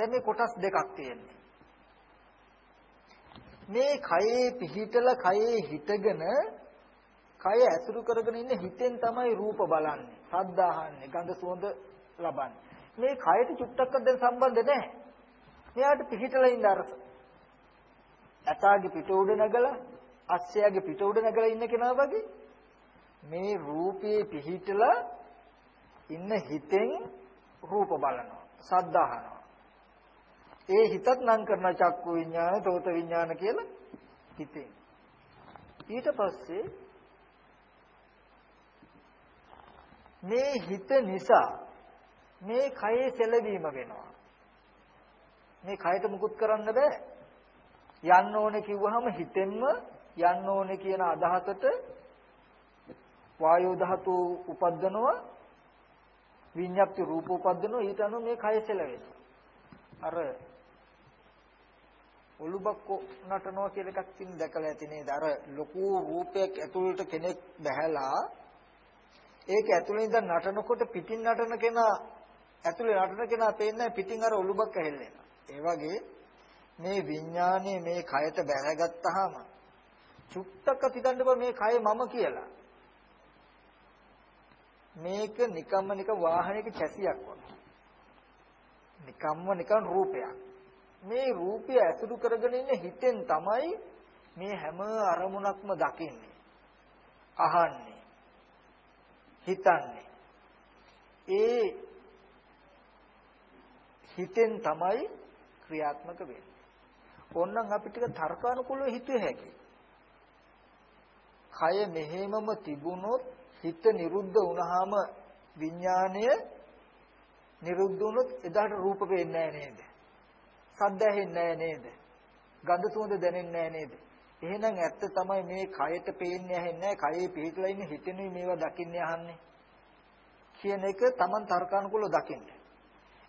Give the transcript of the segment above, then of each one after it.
දැන් මේ කොටස් දෙකක් තියෙන්නේ. මේ කයේ පිහිටලා කයේ හිටගෙන කය ඇසුරු කරගෙන ඉන්න හිතෙන් තමයි රූප බලන්නේ, ශබ්ද අහන්නේ, ගඳ සුවඳ ලබන්නේ. මේ කයට චුට්ටක්වත් දැන් සම්බන්ධ නැහැ. මෙයාට පිහිටලා ඉන්න අර ඇතාගේ පිට උඩ නැගලා අස්සයාගේ පිට උඩ නැගලා ඉන්න කෙනා වගේ මේ රූපයේ පිහිටලා ඉන්න හිතෙන් රූප බලනවා සද්ද අහනවා ඒ හිතත් නම් කරන චක්කු විඥාන තෝත විඥාන කියලා හිතෙන් ඊට පස්සේ මේ හිත නිසා මේ කයේ සැලවීම වෙනවා. මේ කයට මුකුත් කරන්න බෑ. යන්න ඕනේ කිව්වහම හිතෙන්ම යන්න ඕනේ කියන අදහසට වායෝ ධාතු උපද්දනවා විඤ්ඤාප්ති රූප උපද්දනවා ඊට අනුව මේ කය සෙලවෙනවා. අර ඔලුබක්කෝ නටනවා කියලා එකක් තින් දැකලා ඇති නේද අර ලොකු රූපයක් ඇතුළට කෙනෙක් බහැලා ඒක ඇතුළේ ඉඳන් නටනකොට පිටින් නටන කෙනා ඇතුළේ නටන කෙනා පේන්නේ පිටින් අර ඔලුබක් ඇහෙල්ලෙනවා ඒ වගේ මේ විඥානයේ මේ කයට බැහැගත්තාම චුට්ටක හිතන්න බෑ මේ කය මම කියලා. මේක නිකම්ම නික වාහනයක චැසියක් වගේ. නිකම්ම නිකන් රූපයක්. මේ රූපය ඇසුරු කරගෙන ඉන්න හිතෙන් තමයි මේ හැම අරමුණක්ම දකින්නේ. අහන්නේ. හිතන්නේ. ඒ හිතෙන් තමයි ක්‍රියාත්මක වෙන්නේ. ඕනනම් අපි ටික තර්කානුකූලව හිතුවේ හැකියි. කය මෙහෙමම තිබුණොත් හිත නිරුද්ධ වුණාම විඥාණය නිරුද්ධ වුණොත් එදාට රූප පේන්නේ නේද? සද්ද ඇහෙන්නේ නේද? ගඳ සුවඳ දැනෙන්නේ නේද? එහෙනම් ඇත්ත තමයි මේ කයට පේන්නේ ඇහෙන්නේ කයේ පිහිටලා ඉන්නේ හිතෙනුයි මේවා දකින්නේ අහන්නේ කියන එක Taman තර්කානුකූලව දකින්න.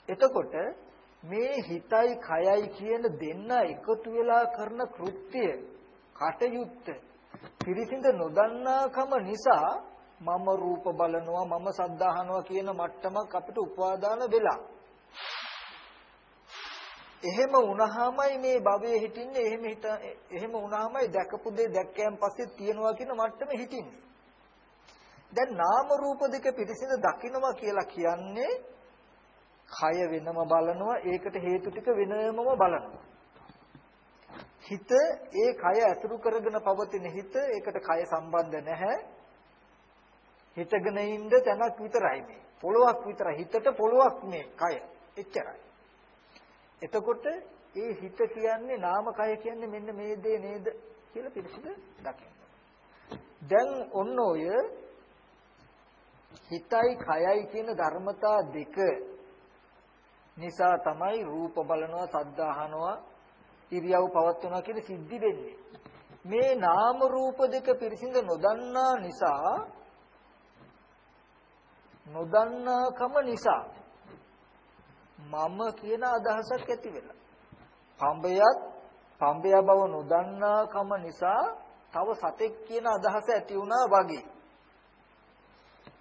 එතකොට මේ හිතයි කයයි කියන දෙන්න එකතු වෙලා කරන කෘත්‍ය කටයුත්ත පිරිසිඳ නොදන්නාකම නිසා මම රූප බලනවා මම සද්ද අහනවා කියන මට්ටමක් අපිට උපාදාන වෙලා එහෙම වුණාමයි මේ භවයේ හිටින්නේ එහෙම හිට එහෙම වුණාමයි දැකපු දේ දැක්කයන් පස්සේ තියනවා කියන මට්ටමේ හිටින්නේ. දැන් නාම රූප දෙක පිරිසිඳ දකින්නවා කියලා කියන්නේ කය වෙනම බලනවා ඒකට හේතු ටික වෙනමම බලනවා. හිත ඒ කය ඇතුළු කරගෙන පවතින හිත ඒකට කය සම්බන්ධ නැහැ. හිතගෙන ඉන්න තැනක් විතරයි මේ. පොළොවක් විතරයි. හිතට පොළොවක් මේ කය. එච්චරයි. එතකොට ඒ හිත කියන්නේ නාම කය කියන්නේ මෙන්න මේ දේ නේද කියලා පිළිසිඳ දකින්න දැන් ඔන්න ඔය හිතයි කයයි කියන ධර්මතා දෙක නිසා තමයි රූප බලනවා සද්ද අහනවා ඉරියව් පවත්වනවා කියන සිද්ධි වෙන්නේ. මේ නාම රූප දෙක පිරිසිඳ නොදන්නා නිසා නොදන්නාකම නිසා මම කියන අදහසක් ඇති වෙලා. පඹයත් පඹය බව නොදන්නාකම නිසා තව සතෙක් කියන අදහස ඇති වුණා වගේ.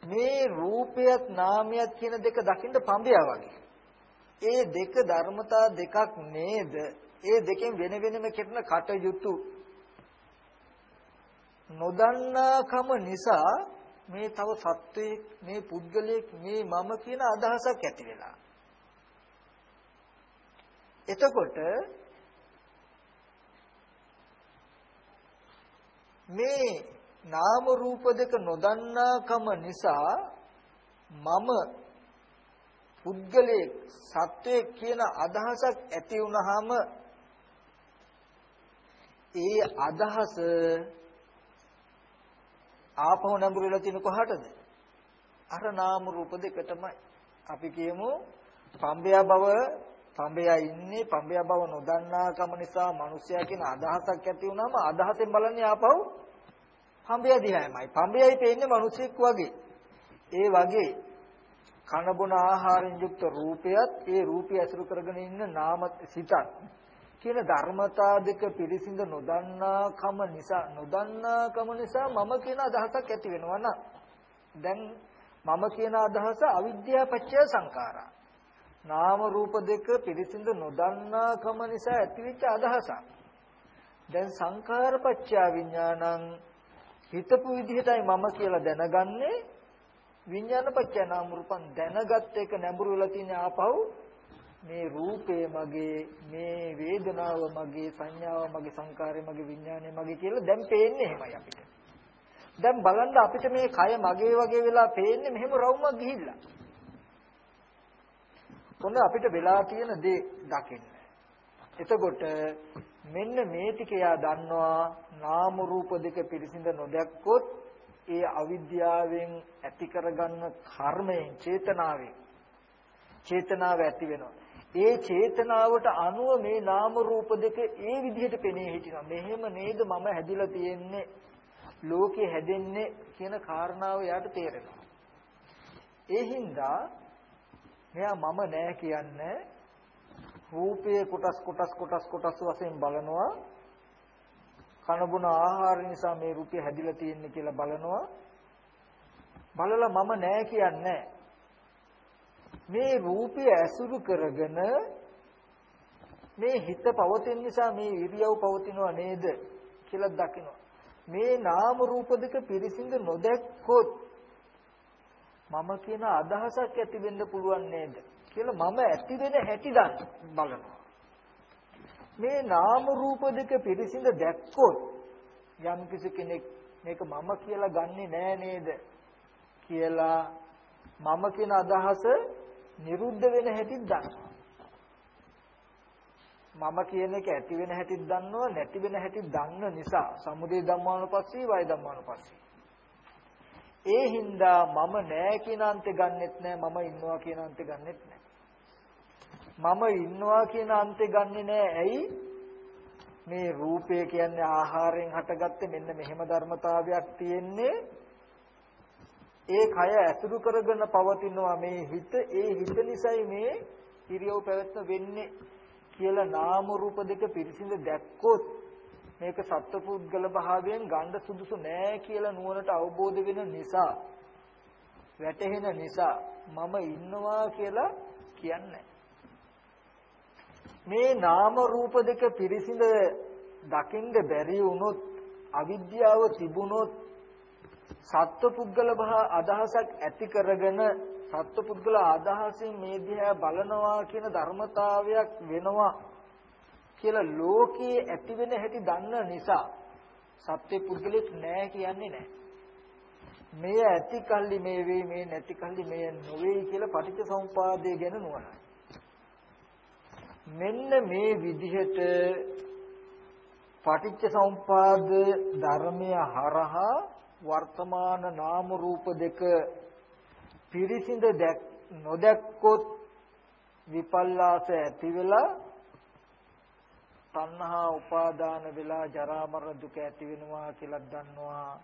මේ රූපයත් නාමයත් කියන දෙක දකින්න පඹය වගේ. ඒ දෙක ධර්මතා දෙකක් නේද ඒ දෙකෙන් වෙන වෙනම කෙරෙන කටයුතු නොදන්නාකම නිසා මේ තව සත්වයේ මේ පුද්ගලයෙක් මේ මම කියන අදහසක් ඇති වෙලා. එතකොට මේ නාම රූප දෙක නොදන්නාකම නිසා මම පුද්ගලයෙක් සත්වයේ කියන අදහසක් ඇති වුනහම ඒ අදහස ආපහු නැඹුරු වෙලා තියෙන කොහටද? අර නාම රූප දෙකටමයි. අපි කියමු පම්බයා බව පම්බයා ඉන්නේ පම්බයා බව නොදන්නාකම නිසා මිනිසයා කියන අදහසක් ඇති වුණාම අදහසෙන් බලන්නේ ආපහු පම්බයා දිහාමයි. පම්බයයි පේන්නේ මිනිසෙක් වගේ. ඒ වගේ කන බොන ආහාරයෙන් යුක්ත රූපයත් ඒ රූපය ඇසුරු කරගෙන ඉන්න නාම සිතත් කියන ධර්මතා දෙක පිළිසිඳ නොදන්නාකම නිසා නොදන්නාකම නිසා මම කියන අදහසක් ඇති වෙනවා නම් දැන් මම කියන අදහස අවිද්‍යාව පත්‍ය සංඛාරා නාම රූප දෙක පිරිසිඳ නොදන්නාකම නිසා ඇතිවෙච්ච අදහසක්. දැන් සංඛාරපච්චය විඥානං හිතපු විදිහටයි මම කියලා දැනගන්නේ විඥානපච්චය නාම රූපං දැනගත් එක නැඹුරු වෙලා තියෙන ආපහු මේ රූපේ මගේ මේ වේදනාව මගේ සංඥාව මගේ සංකාරය මගේ විඥානය මගේ කියලා දැන් පේන්නේ එහෙමයි අපිට. දැන් බලන්න අපිට මේ කය මගේ වගේ වෙලා පේන්නේ මෙහෙම රවුමක් ගිහිල්ලා. ඔන්න අපිට වෙලා තියෙන දේ දකින්න. එතකොට මෙන්න මේ ටික එයා දන්නවා නාම රූප දෙක පිරිසිඳ නොදැක්කොත් ඒ අවිද්‍යාවෙන් ඇති කරගන්න කර්මයෙන් චේතනාවෙන් චේතනාව ඇති වෙනවා. ඒ චේතනාවට අනුව මේ නාම රූප දෙක ඒ විදිහට පෙනී හිටිනවා. මෙහෙම නේද මම හැදිලා තියෙන්නේ ලෝකේ හැදෙන්නේ කියන කාරණාව යාට තේරෙනවා. ඒ හින්දා මෙයා මම නෑ කියන්නේ රූපයේ කොටස් කොටස් කොටස් කොටස් වශයෙන් බලනවා. කනබුන ආහාර නිසා මේ රූපය හැදිලා තියෙන්නේ කියලා බලනවා. බලලා මම නෑ කියන්නේ. මේ රූපය ඇසුරු කරගෙන මේ හිත පවතින නිසා මේ ඉරියව් පවතිනවා නේද කියලා දකිනවා. මේ නාම රූප දෙක පිරිසිඳ නොදැක්කොත් මම කියන අදහසක් ඇති වෙන්න පුළුවන් නේද කියලා මම ඇති වෙන හැටි බලනවා. මේ නාම රූප දෙක පිරිසිඳ දැක්කොත් යම් කෙනෙක් මේක මම කියලා ගන්නෙ නෑ නේද කියලා මම කියන අදහස නිරුද්ධ වෙන හැටිත් දන්නවා. මම කියන එක ඇති වෙන හැටිත් දන්නවා නැති වෙන හැටිත් දන්න නිසා සමුදේ ධම්මානුපස්සී වය ධම්මානුපස්සී ඒ හින්දා මම නෑ කියන අන්තේ ගන්නෙත් නෑ මම ඉන්නවා කියන අන්තේ ගන්නෙත් නෑ. මම ඉන්නවා කියන අන්තේ ගන්නෙ නෑ ඇයි? මේ රූපය කියන්නේ ආහාරයෙන් හටගත්තේ මෙන්න මෙහෙම ධර්මතාවයක් තියෙන්නේ. ඒ කය ඇසුරු කරගෙන පවතිනවා මේ හිත ඒ හිත නිසායි මේ ඉරියව් පැවැත්ම වෙන්නේ කියලා නාම රූප දෙක පිරිසිඳ දැක්කොත් මේක සත්පුද්ගල භාවයෙන් ගන්න සුදුසු නෑ කියලා නුවණට අවබෝධ වෙන නිසා වැටහෙන නිසා මම ඉන්නවා කියලා කියන්නේ. මේ නාම රූප දෙක පිරිසිඳ දකින්ද බැරි වුණොත් අවිද්‍යාව තිබුණොත් සත්පුද්ගල භා අදහසක් ඇති කරගෙන සත්පුද්ගල අදහසින් මේ දිහා බලනවා කියන ධර්මතාවයක් වෙනවා. කියලා ලෝකයේ ඇති වෙන හැටි දන්න නිසා සත්‍ය පුද්ගලෙක් නෑ කියන්නේ නෑ. මේ ඇති කල්ලි මේ වේ මේ නැති කල්ලි මේ නොවේ කියලා පටිච්චසමුපාදය ගැන නුවණයි. මෙන්න මේ විදිහට පටිච්චසමුපාද ධර්මය හරහා වර්තමාන නාම රූප දෙක පිරිසිඳ නොදැක්කොත් විපල්ලාස ඇති වෙලා තණ්හා උපාදාන වෙලා ජරා මරණ දුක ඇති වෙනවා කියලා දන්නවා.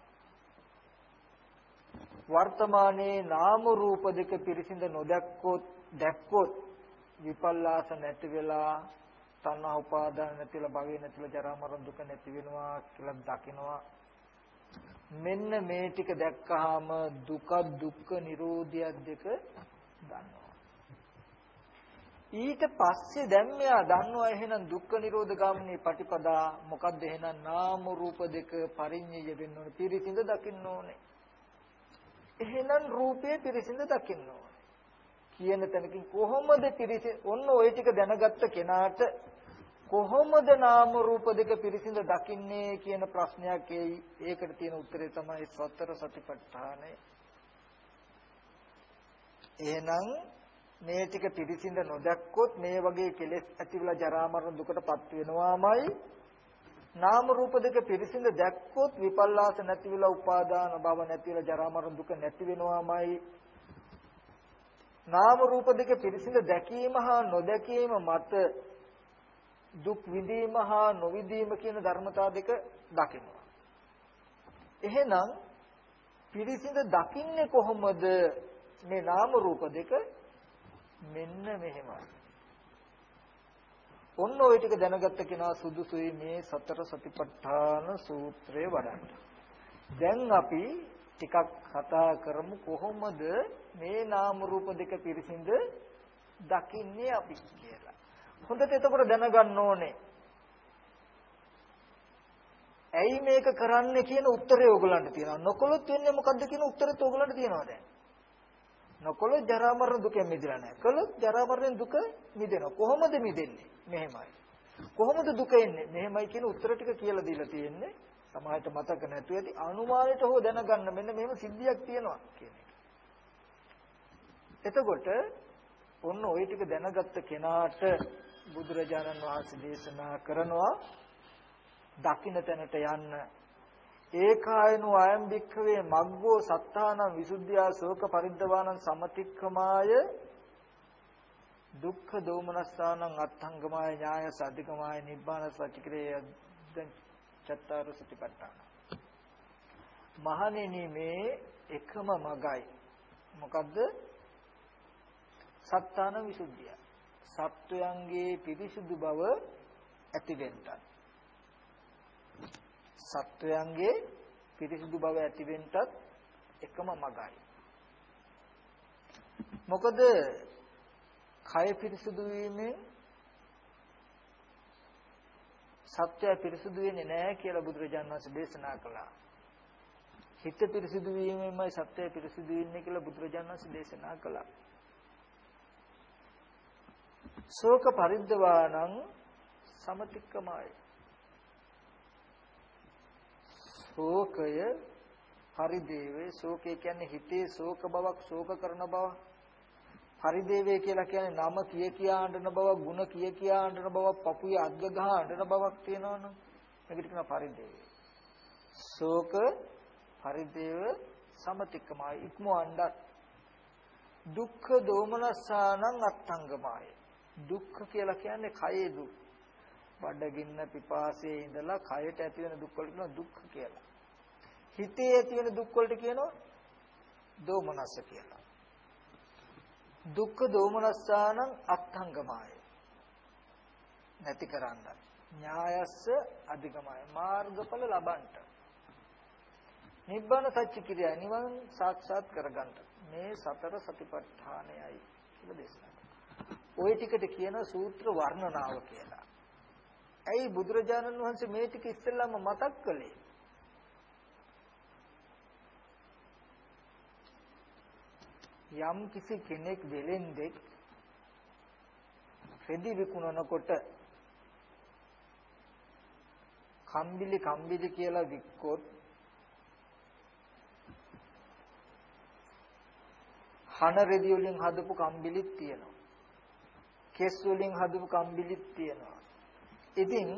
වර්තමානයේ නාම රූප දෙක පිරිසිඳ නොදැක්කොත් දැක්කොත් විපල්ලාස නැති වෙලා තණ්හා උපාදාන නැතිලා භවය නැතිලා ජරා මරණ දුක නැති වෙනවා කියලා දකිනවා. මෙන්න මේ ටික දැක්කහම දුක දුක්ඛ නිරෝධය දෙක දන්නවා. ඊට පස්සේ දැන් මෙයා දන්නවා එහෙනම් දුක්ඛ නිරෝධ ගාමිනී පටිපදා. මොකද්ද එහෙනම් නාම රූප දෙක පරිඤ්ඤය වෙන්න ඕනේ පිරිසිඳ දකින්න ඕනේ. එහෙනම් රූපේ පිරිසිඳ දකින්න ඕනේ. කියන තැනකින් කොහොමද පිරිසිඳ ඔන්න ওই ටික දැනගත්ත කෙනාට කොහොමද නාම රූප දෙක පිරිසිඳ දකින්නේ කියන ප්‍රශ්නයක් එයි. ඒකට තියෙන උත්තරේ තමයි සතර සතිපට්ඨානය. එහෙනම් මේ ටික පිරිසිඳ නොදැක්කොත් මේ වගේ කෙලෙස් ඇතිවලා ජරා මරණ දුකටපත් වෙනවාමයි. නාම රූප දෙක පිරිසිඳ දැක්කොත් විපල්ලාස නැතිවලා උපාදාන භව නැතිවලා ජරා මරණ දුක නැති වෙනවාමයි. නාම රූප දෙක පිරිසිඳ දැකීම හා නොදැකීම මත දුක් විඳීම හා නොවිඳීම කියන ධර්මතා දෙක දකිනවා. එහෙනම් පිරිසිඳ දකින්නේ කොහොමද? මේ නාම රූප දෙක මෙන්න මෙහෙමයි. ඔන්න ওই ටික දැනගත්ත කෙනා සුදුසුයි මේ සතර සතිපට්ඨාන සූත්‍රය වඩන්න. දැන් අපි ටිකක් කතා කරමු කොහොමද මේ නාම රූප දෙක පිරිසිඳ දකින්නේ අපි කියලා. හොඳට එතකොට දැනගන්න ඕනේ. ඇයි මේක කරන්නේ කියන උත්තරය ඕගලන්ට තියෙනවා. නොකොලොත් වෙන්නේ මොකද්ද කියන උත්තරෙත් ඕගලන්ට තියෙනවා දැන්. නොකොලොත් ජරා මරණ දුකෙන් මිදලා නැහැ. කළොත් ජරා මරණ දුක මිදෙනවා. කොහොමද මිදෙන්නේ? මෙහෙමයි. කොහොමද දුක එන්නේ? මෙහෙමයි කියන උත්තර ටික කියලා දීලා තියෙන්නේ. සමාහයට මතක නැතුව ඇති අනුමානයට හෝ දැනගන්න මෙන්න මෙහෙම සිද්ධියක් තියෙනවා කියන එක. එතකොට ඔන්න ওই ටික දැනගත්ත කෙනාට බුදුරජාණන් වහන්සේ දේශනා කරනවා දකින්න තැනට යන්න ඒකායනෝ අයම් භික්ඛවේ මග්ගෝ සත්තානං විසුද්ධියා ශෝක පරිද්දවානං සමතික්කමාය දුක්ඛ දෝමනස්සානං අත්ංගමාය ඥාය සද්ධිකමාය නිබ්බාන සච්චිකරේ චත්තාර සතිපට්ඨාන. මහණෙනි මේ එකම මගයි. මොකද්ද? සත්තාන විසුද්ධිය. සත්වයන්ගේ පිරිසුදු බව ඇතිවෙන්නත්. සත්වයන්ගේ පිරිසුදු බව ඇතිවෙන්නත් එකම මගයි මොකද කය පිරිසුදු වීමෙන් සත්‍යය පිරිසුදු වෙන්නේ නැහැ කියලා බුදුරජාණන් වහන්සේ දේශනා කළා. හිත පිරිසුදු වීමෙන්මයි සත්‍යය පිරිසුදු වෙන්නේ කියලා බුදුරජාණන් වහන්සේ දේශනා කළා. ශෝක පරිද්දවාණං සමතික්කමයි. ශෝකය පරිදේවේ ශෝකය කියන්නේ හිතේ ශෝක බවක් ශෝක කරන බවක් පරිදේවය කියලා කියන්නේ නම කිය කියා අඬන බව, ಗುಣ කිය කියා අඬන බව, පපුවේ අද්ද ගහ අඬන බවක් තියෙනවනේ. මේකට කියනවා පරිදේවය. ශෝක පරිදේව සමතික්කමයි ඉක්මවන්නත් දුක්ඛ දෝමනස්සානං අත්ංගමයි. දුක්ඛ කියලා කියන්නේ කයේ දුක්. බඩගින්න පිපාසයේ ඉඳලා කයට ඇති වෙන දුක් වලට කියනවා දුක්ඛ කියලා. හිතේ ඇති වෙන දුක් වලට කියනවා දෝමනස්ස කියලා. දුක්ඛ දෝමනස්සානං අත්ංගමාය නැති කරන්න ඥායස්ස අධිගමය. මාර්ගඵල ලබන්ට නිබ්බාන සත්‍ය කිරියා නිවන් සාක්ෂාත් කරගන්න මේ සතර සතිපට්ඨානයයි කියලා දේශනා කරනවා. ওই ටිකට කියන සූත්‍ර වර්ණනාව කියලා. ඇයි බුදුරජාණන් වහන්සේ මේ ටික ඉස්සෙල්ලාම මතක් කළේ? යම් කිසි කෙනෙක් වෙලෙන්දෙක් රෙදි විකුණනකොට කම්බිලි කම්බිලි කියලා වික්කොත් හන රෙදි වලින් හදපු කම්බිලිත් තියෙනවා. කෙස් වලින් හදපු කම්බිලිත් තියෙනවා. ඉතින්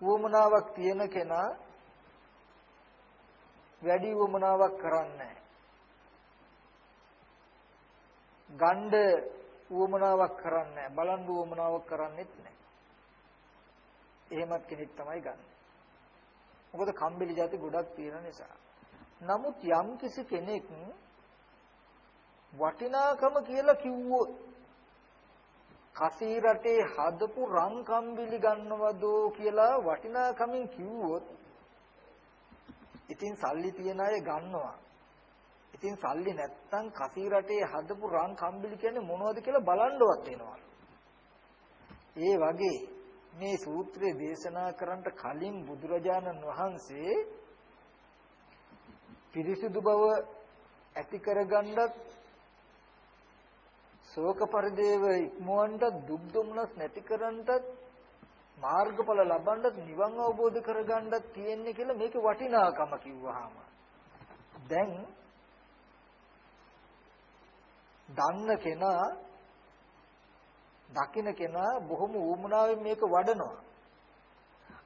වුමනාවක් තියෙන කෙනා වැඩි වමනාවක් කරන්නේ ගණ්ඩ වමනාවක් කරන්නේ බලන් වමනාවක් කරන්නේත් නැහැ. එහෙමත් කෙනෙක් තමයි ගන්න. මොකද කම්බිලි જાති ගොඩක් තියෙන නිසා. නමුත් යම් කිසි කෙනෙක් වටිනාකම කියලා කිව්වොත් කසී රටේ හදපු රන් කම්බිලි ගන්නවදෝ කියලා වටිනාකමින් කිව්වොත් ඉතින් සල්ලි තියන අය ගන්නවා. ඉතින් සල්ලි නැත්තම් කසී රටේ හදපු රන් කම්බිලි කියන්නේ මොනවද කියලා බලන්නවත් වෙනවා. ඒ වගේ මේ සූත්‍රය දේශනා කරන්නට කලින් බුදුරජාණන් වහන්සේ පිරිසිදු බව ඇති කරගන්නත් ශෝක පරිදේව ඉක්මවන්නත් දුක් දුම්නස් නැති කරන්නත් මාර්ගඵල ලබන්නත් නිවන් අවබෝධ කරගන්නත් තියෙන්නේ කියලා මේකේ වටිනාකම කිව්වහම. දැන් දන්න කෙනා දකින්න කෙනා බොහොම ඌමනාවෙන් මේක වඩනවා.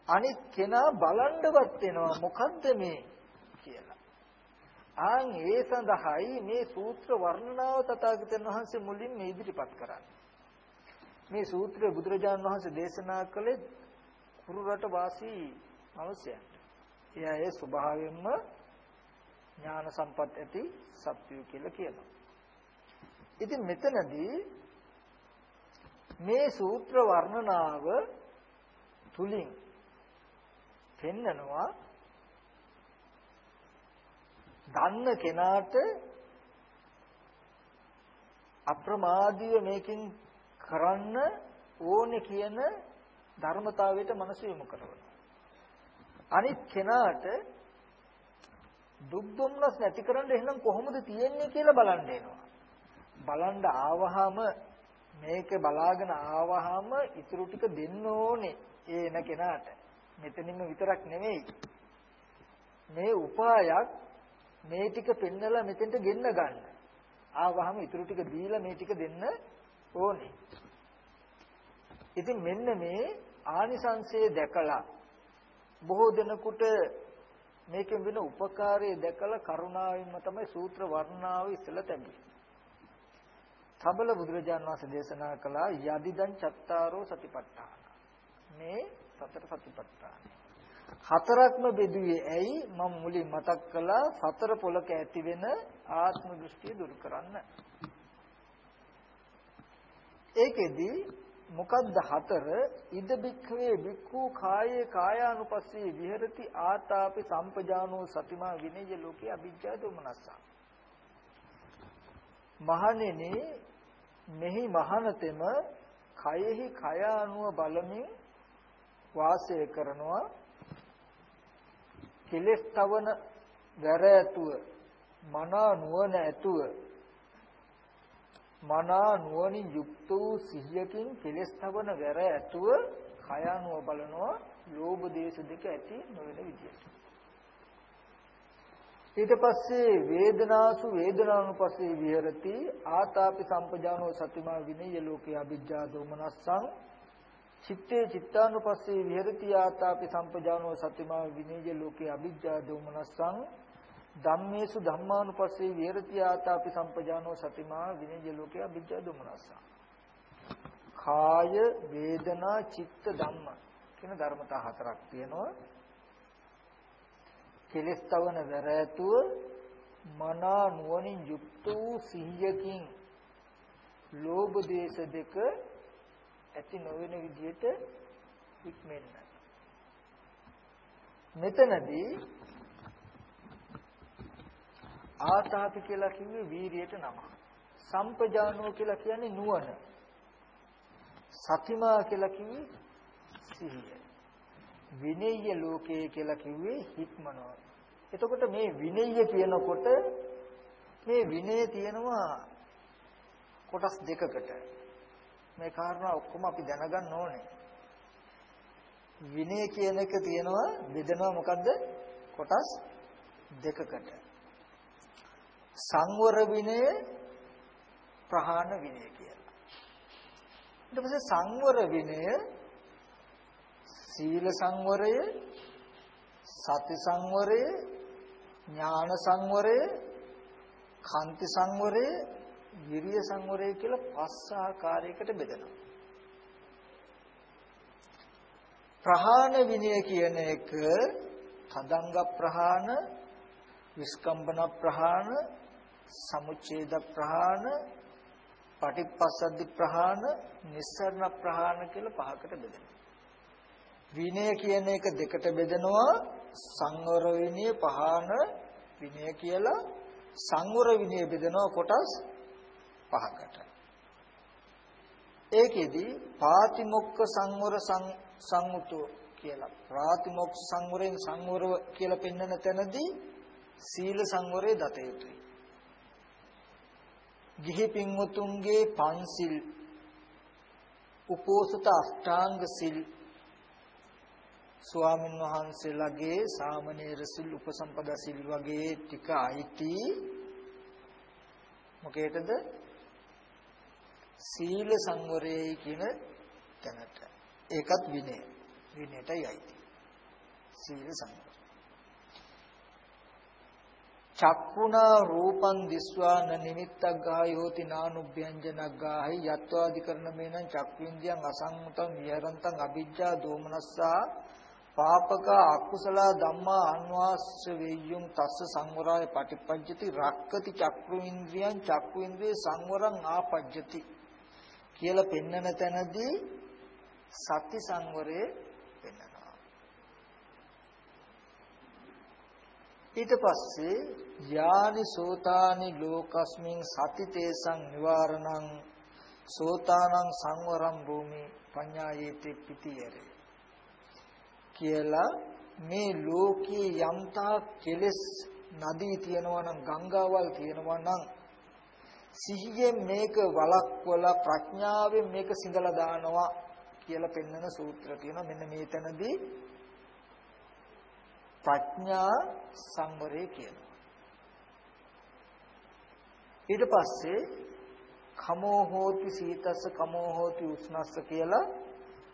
අනිත් කෙනා බලන්නවත් වෙනවා මොකද්ද මේ කියලා. ආන් ඒ සඳහායි මේ සූත්‍ර වර්ණනාව තථාගතයන් වහන්සේ මුලින් මේ ඉදිරිපත් කරන්නේ. මේ සූත්‍රය බුදුරජාණන් වහන්සේ දේශනා කළේ කුරු රට වාසී මිනිසයන්ට. එයා ඒ ස්වභාවයෙන්ම ඥාන සම්පත් ඇති සත්‍යය කියලා කියනවා. ඉතින් මෙතනදී මේ සූත්‍ර වර්ණනාව තුලින් පෙන්නනවා දන්න කෙනාට අප්‍රමාදීව මේකෙන් කරන්න ඕනේ කියන ධර්මතාවයට මනස යොමු කරනවා. අනිත් කෙනාට දුක් දුම්නස් නැති කරන්න එහෙනම් කොහොමද තියෙන්නේ කියලා බලන්න එනවා. බලන්න ආවහම මේක බලාගෙන ආවහම ඊටු ටික දෙන්න ඕනේ ඒ එන කෙනාට. මෙතනින්ම විතරක් නෙමෙයි. මේ උපායක් මේ ටික පෙන්නලා මෙතෙන්ට ගෙන්න ගන්න. ආවහම ඊටු ටික දීලා මේ ටික දෙන්න ඕනේ. ඉතින් මෙන්න මේ ආනිසංසය දැකලා බොහෝ දෙනෙකුට මේකෙන් වෙන උපකාරය දැකලා කරුණාවෙන්ම තමයි සූත්‍ර වර්ණාව ඉස්සලා තැබුවේ. සබල බුදුරජාන් වහන්සේ දේශනා කළා යදිදං චත්තාරෝ සතිපට්ඨාන. මේ සතර සතිපට්ඨාන. හතරක්ම බෙදුවේ ඇයි මම මුලින් මතක් කළා සතර පොලක ඇති වෙන ආත්ම දෘෂ්ටිය දුරු කරන්න. ඒකෙදි මොකද්ද හතර? ඉද බික්ඛවේ බික්ඛු කායේ කායානුපස්සී විහෙරති ආතාපි සම්පජානෝ සතිමා විනය ලෝකේ අවිජ්ජා දොමනස්සා. මහණෙනි මෙහි මහානතෙම කයෙහි කය අනුව බලමින් වාසය කරනවා. කෙලස් තවන වැර ඇතුව මනා නුවණ ඇතුව මනා නුවණින් යුක්ත වූ සිහියකින් කෙලස් තවන වැර ඇතුව කය අනුව බලනවා ලෝභ දේශ දෙක ඇති නොවන විදියට. ඊට පස්සේ වේදනාසු වේදනානුපස්සේ විහෙරති ආතාපි සම්පජානෝ සතිමා විනය ලෝකේ අවිජ්ජා දෝමනස්සං. චිත්තේ චිත්තානුපස්සේ විහෙරති ආතාපි සම්පජානෝ සතිමා විනය ලෝකේ අවිජ්ජා දෝමනස්සං. ධම්මේසු ධම්මානුපස්සේ විහෙරති ආතාපි සම්පජානෝ සතිමා විනය ලෝකේ අවිජ්ජා දෝමනස්සං කාය වේදනා චිත්ත ධම්ම කියන ධර්මතා හතරක් තියෙනවා කෙලස් තවන වැර ඇතුව මනා නුවණින් යුක්ත වූ සිහියකින් ලෝභ දේශ දෙක ඇති නොවන විදිහට ඉක්මෙන්න. මෙතනදී ආතාපි කියලා කිව්වේ වීරියට නම. සම්පජානෝ කියලා කියන්නේ නුවණ. සතිමා කියලා කිව්වේ සිහිය. විනය්‍ය ලෝකයේ කියලා කිව්වේ හික්මනවා. එතකොට මේ විනය්‍ය කියනකොට මේ විනය තියෙනවා කොටස් දෙකකට. මේ කාරණා ඔක්කොම අපි දැනගන්න ඕනේ. විනය කියන එක තියෙනවා බෙදනවා මොකද්ද? කොටස් දෙකකට. සංවර විනය ප්‍රහාණ විනය කියලා. ඊට පස්සේ සංවර විනය සීල සංවරය සති සංවරය ඥාන සංවරය කාන්ති සංවරය විරිය සංවරය කියලා පස් ආකාරයකට බෙදෙනවා ප්‍රහාණ විනය කියන එක තදංග ප්‍රහාණ විස්කම්බන ප්‍රහාණ සමුච්ඡේද ප්‍රහාණ පටිපස්සද්ධි ප්‍රහාණ නිස්සරණ ප්‍රහාණ කියලා පහකට බෙදෙනවා. විනය කියන එක දෙකට බෙදනවා. සංවර විනය පහන විනය කියලා සංවර විනය බෙදනවා කොටස් පහකට. ඒකෙදි පාතිමොක්ඛ සංවර සංඋතෝ කියලා. ප්‍රාතිමොක්ඛ සංවරයෙන් සංවරව කියලා පෙන්වන තැනදී සීල සංවරය දත යුතුයි. ගිහි පින්වතුන්ගේ පන්සිල් උපෝසත අෂ්ටාංග සිල් ස්වාමින් වහන්සේලාගේ සාමණේර සිල් උපසම්පදා සිල් වගේ ටික අයිති. මොකේටද සීල සංවරයයි කියන තැනට. ඒකත් විනය. විනයටයි අයිති සීල සංවරය. චක්කුණා රූපං දිස්වාන නිමිත්තක් ගායෝති නානුභ්‍යංජනක් ගාහි යත්වාදි කරන මේනං චක්වින්දියං අසංමුතං විහරන්තං අ비ජ්ජා දෝමනස්සා පාපක අකුසල ධම්මා අන්වාස්ස වේයුම් තස්ස සංවරය පටිපජ්ජති රක්කති චක්රු ඉන්ද්‍රියං චක්කු ඉන්ද්‍රිය සංවරං ආපජ්ජති කියලා පෙන්නන තැනදී සති සංවරයේ පෙන්නනවා ඊට පස්සේ යානි සෝතානි ලෝකස්මින් සතිතේසං නිවාරණං සෝතානං සංවරම් භූමි පඤ්ඤායේති පිටියරේ කියලා මේ ලෝකයේ යම්තා කෙලස් නදී තියෙනවා නම් ගංගාවල් තියෙනවා නම් සිහියෙන් මේක වලක්වලා ප්‍රඥාවෙන් මේක සිඳලා දානවා කියලා පෙන්වන සූත්‍ර තියෙනවා. මෙන්න මේ තැනදී ප්‍රඥා සංවරය කියනවා. ඊට පස්සේ කමෝ හෝති සීතස්ස කමෝ හෝති උෂ්ණස්ස කියලා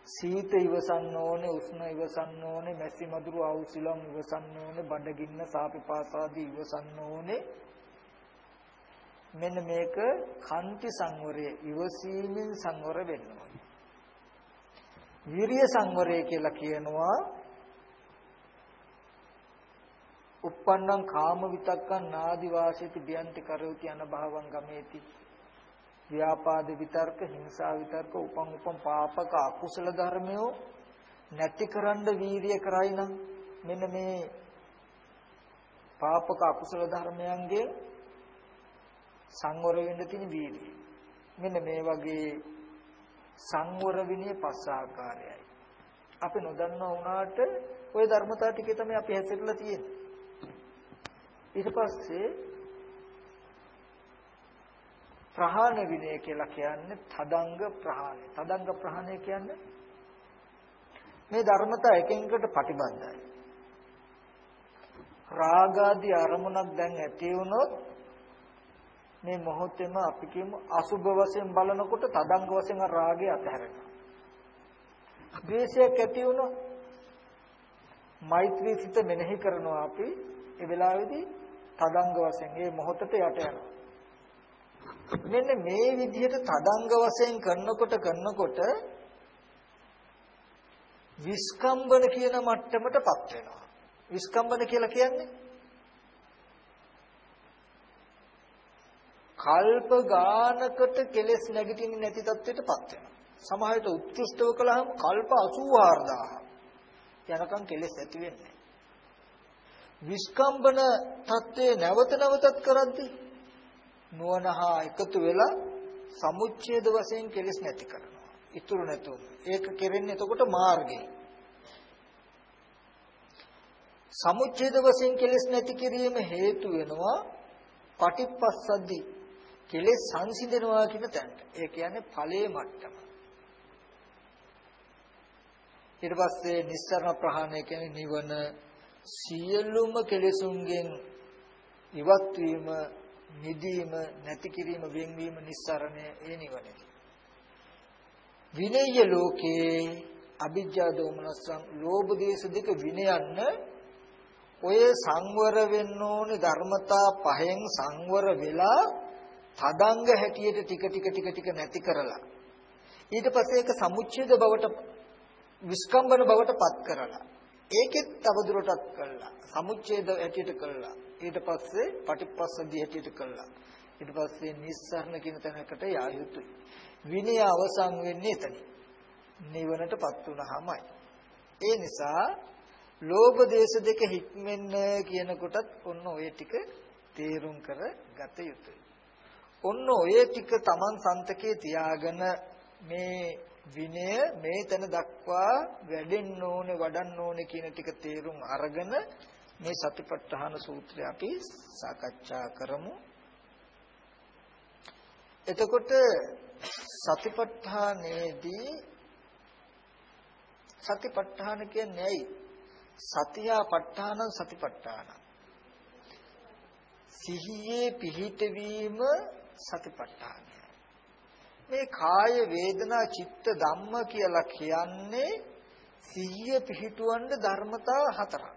සීත ඉවසන්න ඕනේ උෂ්ණ ඉවසන්න ඕනේ මැසි මදුරු අවුසිලම් ඉවසන්න ඕනේ බඩගින්න සාපිපාසාදී ඉවසන්න ඕනේ. මෙන්න මේක කන්ති සංවරය ඉවසීමෙන් සංවර වෙන්න ඕනේ. විරිය සංවරය කියලා කියනවා. Uppannam kama vitakkan nādi vāseti biyanti karoti anabhavam gameti ව්‍යාපාද විතර්ක හිංසා විතර්ක උපන් උපන් පාපක අකුසල ධර්මයෝ නැතිකරන්න වීරිය කරයි නම් මෙන්න මේ පාපක අකුසල ධර්මයන්ගේ සංවර වෙන්න තියෙන වීරිය මෙන්න මේ වගේ සංවර විනය පස් ආකාරයයි. අපි නොදන්නා වුණාට ওই ධර්මතාව ටිකේ තමයි අපි හැසිරලා තියෙන්නේ. ඊට පස්සේ ප්‍රහාණ විනය කියලා කියන්නේ තදංග ප්‍රහාණය. තදංග ප්‍රහාණය කියන්නේ මේ ධර්මතා එකිනෙකට ප්‍රතිබද්ධයි. රාගාදී අරමුණක් දැන් ඇති වුණොත් මේ මොහොතේම අපි කියමු අසුභ වශයෙන් බලනකොට තදංග වශයෙන් රාගය අතහැරෙනවා. ද්වේෂයක් ඇති වුණොත් මෛත්‍රී සිත මෙනෙහි කරනවා අපි ඒ වෙලාවේදී තදංග වශයෙන් ඒ මොහොතට යට යනවා. මෙන්න මේ විදිහට තදංග වශයෙන් කරනකොට කරනකොට විස්කම්බන කියන මට්ටමටපත් වෙනවා. විස්කම්බන කියලා කියන්නේ කල්ප ගානකට කෙලස් නැගිටින්නේ නැති තත්ත්වයටපත් වෙනවා. සමහරවිට උත්කෘෂ්ටව කළාම කල්ප 84000 යනකම් කෙලස් ඇති වෙන්නේ. විස්කම්බන தත්ත්වයේ නැවත නැවතත් කරද්දී නුවණහා එකතු වෙලා සමුච්ඡේද වශයෙන් කෙලස් නැති කරනවා. ඉතුරු නැතුව. ඒක කෙරෙන්නේ එතකොට මාර්ගය. සමුච්ඡේද වශයෙන් කෙලස් නැති කිරීම හේතු වෙනවා පටිපස්සද්දි කෙලස් සංසිඳනවා කියන තැනට. ඒ කියන්නේ ඵලයේ මට්ටම. ඊට පස්සේ නිස්සරණ ප්‍රහාණය කියන්නේ නිවන සියලුම කෙලෙසුන්ගෙන් ඉවත් වීම නිදීම නැති කිරීම වෙන්වීම නිස්සරණය ඒ නිවනේ විනය්‍ය ලෝකේ අවිජ්ජා දෝමනස්සං ලෝභ දේශ දෙක විනයන්න ඔය සංවර වෙන්න ඕනේ ධර්මතා පහෙන් සංවර වෙලා තදංග හැටියට ටික ටික ටික ටික නැති කරලා. ඊට පස්සේ ඒක සමුච්ඡේද බවට විස්කම්බන බවට පත් කරලා. ඒකෙත් තවදුරටත් කළා සමුච්ඡේද හැටියට කළා ඊට පස්සේ පටිපස්සදී හැටියට කළා. ඊට පස්සේ නිස්සරණ කියන තැනකට යා යුතුයි. විනය අවසන් වෙන්නේ එතන. නිවනටපත් වුණාමයි. ඒ නිසා ලෝභ දේශ දෙක හික්මෙන්න කියන කොටත් ඔන්න ඔය ටික තේරුම් කර ගත යුතුයි. ඔන්න ඔය ටික Taman සන්තකේ තියාගෙන මේ විනය මේ තැන දක්වා වැඩෙන්න ඕනේ වඩන්න ඕනේ කියන ටික තේරුම් අරගෙන මේ සතිපට්ඨාන සූත්‍රය අපි සාකච්ඡා කරමු. එතකොට සතිපට්ඨානයේදී සතිපට්ඨාන කියන්නේ ඇයි? සතියා ප ဋ ාණං සතිපට්ඨාන. සිහියේ පිහිටවීම සතිපට්ඨානය. මේ කාය වේදනා චිත්ත ධම්ම කියලා කියන්නේ සිහිය පිහිටවන්න ධර්මතා හතරක්.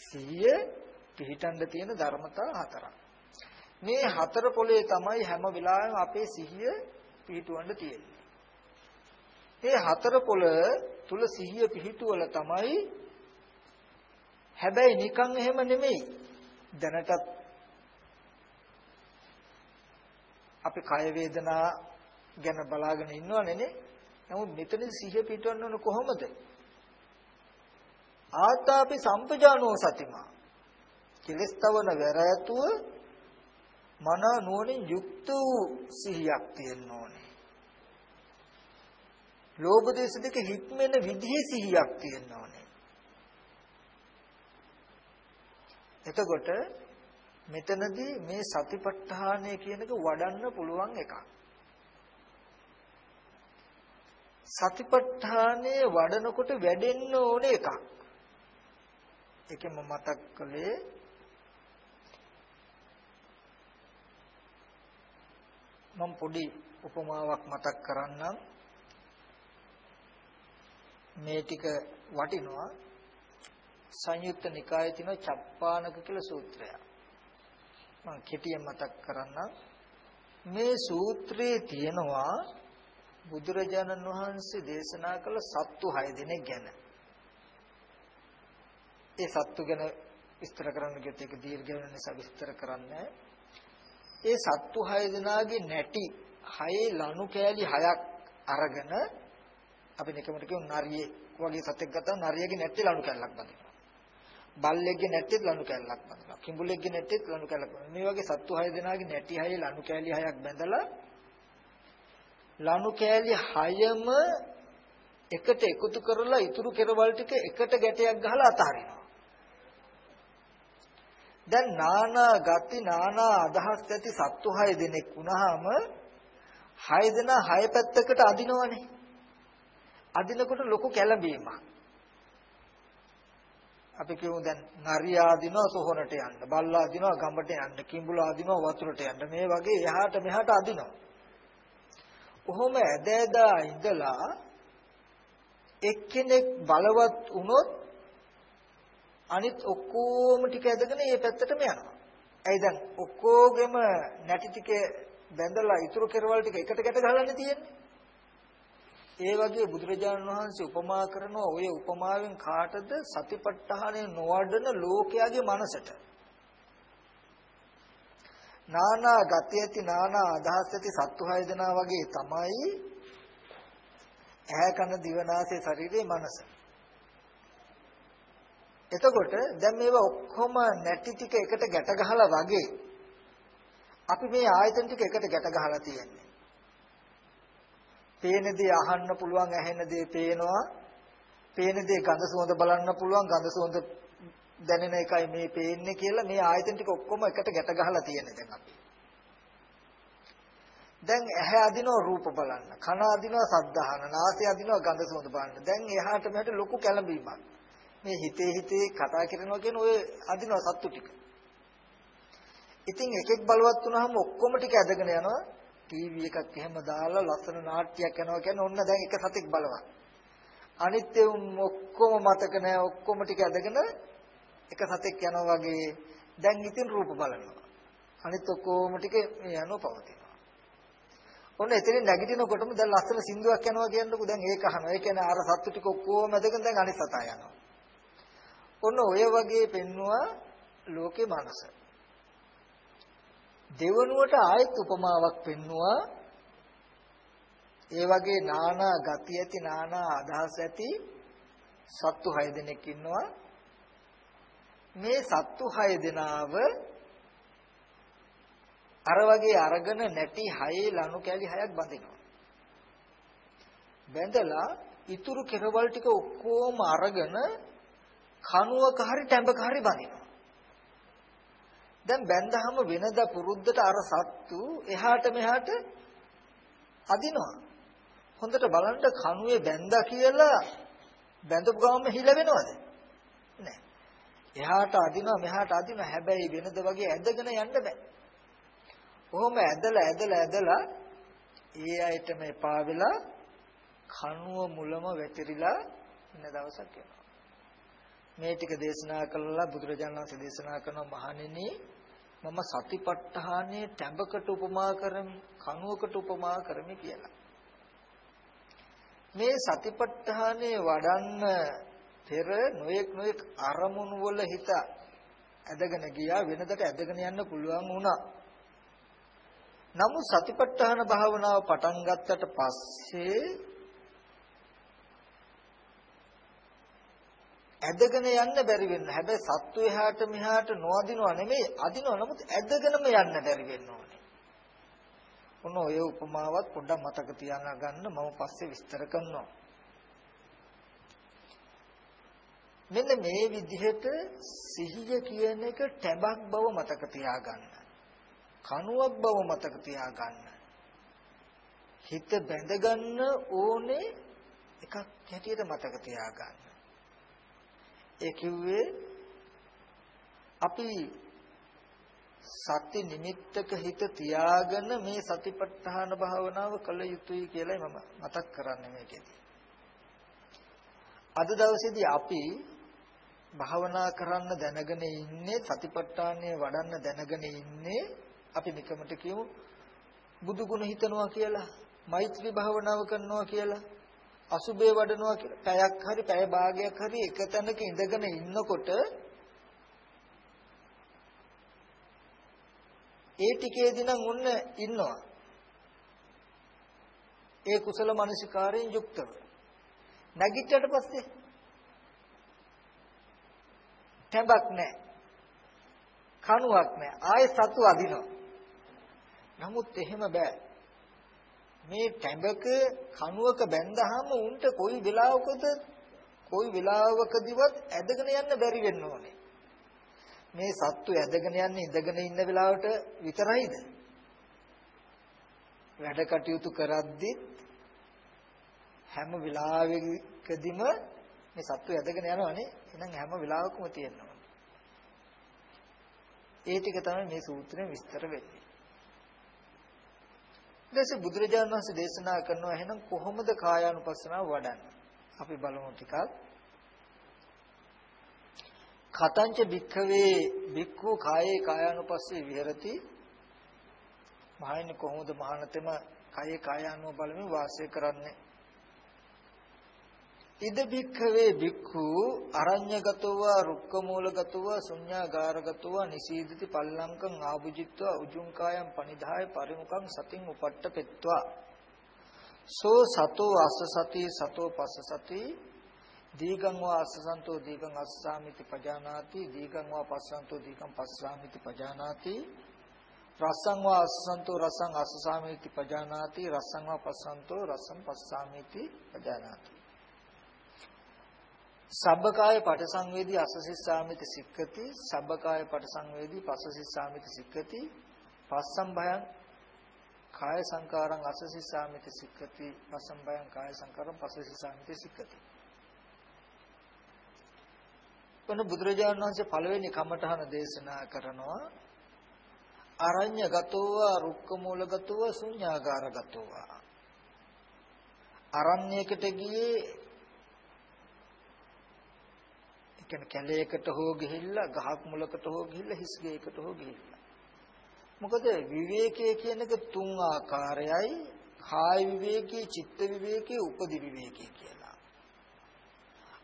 සිහිය පිහිටන්න තියෙන ධර්මතා හතරක්. මේ හතර පොලේ තමයි හැම වෙලාවෙම අපේ සිහිය පිහිටවන්න තියෙන්නේ. මේ හතර පොළ තුල සිහිය පිහිටුවල තමයි හැබැයි නිකන් එහෙම නෙමෙයි. දැනටත් අපි කය වේදනා ගැන බලාගෙන ඉන්නවනේ නේ. නමුත් මෙතන සිහිය පිටවන්න ඕන කොහොමද? ආතාපි සම්පජානෝ සතිමා කෙලස් තවන වැර ඇතුව මන නුවණින් යුක්ත වූ සිහියක් තියෙන්න ඕනේ. ලෝභ දේශ දෙක හික්මෙන විදිහේ සිහියක් තියෙන්න ඕනේ. එතකොට මෙතනදී මේ සතිපට්ඨානය කියන එක වඩන්න පුළුවන් එකක්. සතිපට්ඨානය වඩනකොට වැඩෙන්න ඕනේ එකක්. ඒකෙම මතක් කළේ මම පොඩි උපමාවක් මතක් කරන්නම් මේ ටික වටිනවා සංයුක්ත නිකායේ තියෙන චප්පානක කියලා සූත්‍රයක් මම කෙටියෙන් මතක් කරන්නම්. මේ සූත්‍රයේ තියෙනවා බුදුරජාණන් වහන්සේ දේශනා කළ සත්තු 6 දෙනෙක් ගැන. ඒ සත්තු ගැන විස්තර කරන්න ගියත් ඒක දීර්ඝ වෙන නිසා විස්තර කරන්නේ ඒ සත්තු 6 දෙනාගේ නැටි 6 ලනු කෑලි 6ක් අරගෙන අපි නිකමට කියමු නරියෙක් වගේ සතෙක් ගත්තා නරියගේ නැටි ලනු කෑල්ලක් බඳිනවා. බල්ලෙක්ගේ නැට්ටෙත් ලනු කැල්ලක් බඳිනවා. කිඹුලෙක්ගේ නැට්ටෙත් ලනු කැල්ලක් බඳිනවා. මේ වගේ සත්තු හය දෙනාගේ නැටි හය ලනු කැලි හයක් බැඳලා ලනු කැලි හයම එකට එකතු කරලා ඉතුරු කෙරවල් ටික එකට ගැටයක් ගහලා අතහරිනවා. දැන් නානා ගති නානා අදහස් ඇති සත්තු හය දෙනෙක් වුණාම හය දෙනා හය පැත්තකට අදිනවනේ. අදිනකොට ලොකු කැළඹීමක්. අපි කියමු දැන් නරියා දිනවා සොහොනට යන්න බල්ලා දිනවා ගඹට යන්න කිඹුලා දිනවා වතුරට යන්න මේ වගේ එහාට මෙහාට අදිනවා කොහොම ඇද ඇදා ඉඳලා එක්කෙනෙක් බලවත් වුණොත් අනිත් ඔක්කොම ටික ඇදගෙන මේ පැත්තටම යනවා. ඇයි දැන් ඔක්කොගෙම නැටි ටික බැඳලා ඉතුරු කෙරවල ටික එකට ගැට ගහලානේ තියෙන්නේ. ඒ වගේ බුදුරජාණන් වහන්සේ උපමා කරන ඔය උපමාවෙන් කාටද සතිපට්ඨානය නොවඩන ලෝකයාගේ මනසට නානා ගති ඇති නානා අදහස් ඇති සත්තු හය දෙනා වගේ තමයි ඇහැ කන දිව නාසය ශරීරයේ මනස. එතකොට දැන් මේවා ඔක්කොම නැටි ටික එකට ගැට ගහලා වගේ අපි මේ ආයතන ටික එකට ගැට ගහලා තියෙන්නේ. පේන දේ අහන්න පුළුවන් ඇහෙන දේ පේනවා. පේන දේ ගඳ සුවඳ බලන්න පුළුවන් ගඳ සුවඳ දැනෙන එකයි මේ පේන්නේ කියලා මේ ආයතන ටික ඔක්කොම එකට ගැට ගහලා තියෙන්නේ දැන් අපි. දැන් ඇහැ අදිනවා රූප බලන්න, කන අදිනවා ශබ්ද අහන, නාසය අදිනවා ගඳ සුවඳ බලන්න. දැන් එහාට මෙහාට ලොකු කැළඹීමක්. මේ හිතේ හිතේ කතා කරනවා කියන ඔය අදිනවා සත්තු ටික. ඉතින් එකෙක් බලවත් වුණාම ඔක්කොම ටික ඇදගෙන යනවා. ටීවී එකක් එහෙම දාලා ලස්සන නාට්‍යයක් යනවා කියන්නේ ඔන්න දැන් එක සතෙක් බලවත්. අනිත් ඔක්කොම මතක නැහැ ඔක්කොම ටික ඇදගෙන එක සතෙක් යනවා වගේ දැන් ඉතින් රූප බලනවා. අනිත් ඔක්කොම ටික යනවා පවතිනවා. ඔන්න එතනින් නැගිටිනකොටම දැන් ලස්සන සින්දුවක් යනවා කියන්නකෝ දැන් ඒක අහනවා. ඒ කියන්නේ අර සත්තු ටික ඔක්කොම ඇදගෙන දැන් අනිත් සතා යනවා. ඔන්න ඔය වගේ පෙන්නවා ලෝකේ මනස. දෙවනුවට ආයත් උපමාවක් පෙන්නවා. ඒ වගේ නානා ගති ඇති නානා අදහස් ඇති සත්තු 6 දෙනෙක් ඉන්නවා. මේ සත්තු 6 දෙනාව අර වගේ අරගෙන නැටි 6 ලනු කැලි 6ක් බඳිනවා. බැඳලා ඉතුරු කෙරවල් ටික ඔක්කොම අරගෙන කණුවක හරි ටැඹක හරි බඳිනවා. දැන් බැන්දහම වෙනදා පුරුද්දට අර සත්තු එහාට මෙහාට අදිනවා. හොඳට බලන්න කණුවේ බැන්දා කියලා බැඳපු ගමන් හිල වෙනවද? නෑ. එහාට අදිනවා මෙහාට අදිනවා හැබැයි වෙනද වගේ ඇදගෙන යන්න බෑ. කොහොම ඇදලා ඇදලා ඇදලා ඒ අයටම එපා වෙලා කණුව මුලම වැතිරිලා ඉන්න දවසක් එනවා. මේ ටික දේශනා කළා බුදුරජාණන් වහන්සේ දේශනා කරන මහණෙනි මම සතිපට්ඨානයේ තැඹකට උපමා කරමි කණුවකට උපමා කරමි කියලා. මේ සතිපට්ඨානයේ වඩන්න පෙර නොයෙක් නොයෙක් අරමුණු වල හිත ඇදගෙන ගියා වෙනදට ඇදගෙන යන්න පුළුවන් වුණා. නමුත් සතිපට්ඨාන භාවනාව පටන් ගත්තට පස්සේ ඇදගෙන යන්න බැරි වෙන්න. හැබැයි සත්තු එහාට මෙහාට නොඅදිනව නෙමෙයි අදිනව නමුත් ඇදගෙනම යන්න බැරි වෙන්න ඕනේ. ඔන්න ඔය උපමාවත් පොඩ්ඩක් මතක තියාගන්න මම පස්සේ විස්තර කරනවා. මෙන්න මේ විදිහට සිහිය කියන එක ටැබක් බව මතක තියාගන්න. කණුවක් බව මතක තියාගන්න. හිත බැඳගන්න ඕනේ එකක් හැටියට මතක තියාගන්න. ඒ කිව්වේ අපි සති නිමිත්තක හිත තියාගෙන මේ සතිපට්ඨාන භාවනාව කළ යුතුයි කියලායි මම මතක් කරන්නේ මේකෙදි. අද දවසේදී අපි භාවනා කරන්න දැනගෙන ඉන්නේ සතිපට්ඨානය වඩන්න දැනගෙන ඉන්නේ අපි නිකමට කියමු බුදු ගුණ හිතනවා කියලා මෛත්‍රී භාවනාව කරනවා කියලා අසුබේ වඩනවා කියලා. පැයක් හරි පැය භාගයක් හරි එක තැනක ඉඳගෙන ඉන්නකොට ඒ ටිකේදී නම් ඔන්න ඉන්නවා. ඒ කුසල මනසිකාරයෙන් යුක්තව. නැගිට්ටට පස්සේ තැඹක් නැහැ. කණුවක් නැහැ. ආයෙ සතු අදිනවා. නමුත් එහෙම බෑ. මේ කැඹක කණුවක බැඳහම උන්ට කොයි වෙලාවකද කොයි වෙලාවකදීවත් ඇදගෙන යන්න බැරි වෙන්න ඕනේ. මේ සත්තු ඇදගෙන යන්නේ ඉඳගෙන ඉන්න වෙලාවට විතරයිද? වැඩ කටයුතු කරද්දි හැම වෙලාවෙකදීම මේ සත්තු ඇදගෙන යනවනේ. එහෙනම් හැම වෙලාවකම තියෙනවා. ඒ ටික තමයි මේ සූත්‍රයෙන් විස්තර වෙන්නේ. ඊටසේ බුදුරජාණන් වහන්සේ දේශනා කරනවා එහෙනම් කොහොමද කායානුපස්සනාව වඩන්නේ? අපි බලමු ටිකක්. කතංච භික්ඛවේ භික්ඛු කායේ කායානුපස්සේ විහෙරති. මහන්නේ කොහොමද මහානතෙම කායේ කායානුව බලමින් වාසය කරන්නේ? ඉද භික්ඛවේ භික්ඛු අරඤ්‍යගතව රුක්කමූලගතව ශුඤ්ඤාගාරගතව නිසීදති පල්ලංකං ආභුජිත්වා උජුංකායම් පනිදාය පරිමුඛං සතින් උපට්ඨපෙත්වා සෝ සතෝ අස්ස සති සතෝ පස්ස සති දීගං වා අස්සසන්තෝ දීගං අස්සාමිති පජානාති දීගං වා පස්සන්තෝ දීගං පස්සාමිති පජානාති රසං වා අස්සසන්තෝ රසං අස්සසාමිති පජානාති රසං වා පස්සන්තෝ රසං පස්සාමිති පජානාති. සබ්බකාය පටසංවේදී අසසිස්සාමිති සික්කති සබ්බකාය පටසංවේදී පසසිස්සාමිති සික්කති පස්සම් භයං කාය සංකාරං අසසිස්සාමිති සික්කති පස්සම් භයං කාය සංකාරං පසසිස්සාමිති සික්කති. පන බුදුරජාණන් වහන්සේ පළවෙනි කමඨහන දේශනා කරනවා අරඤ්‍ය ගතෝව රුක්ක මූල ගතෝව ශුඤ්ඤාගාර ගතෝව අරණ්‍යයකට ගියේ කියන්නේ කැලේකට හෝ ගිහිල්ලා ගහක් මුලකට හෝ ගිහිල්ලා හිස් ගේකට හෝ ගිහිල්ලා. මොකද විවේකයේ කියන එක තුන් ආකාරයයි කාය විවේකී, චිත්ත විවේකී, උපදි විවේකී කියලා.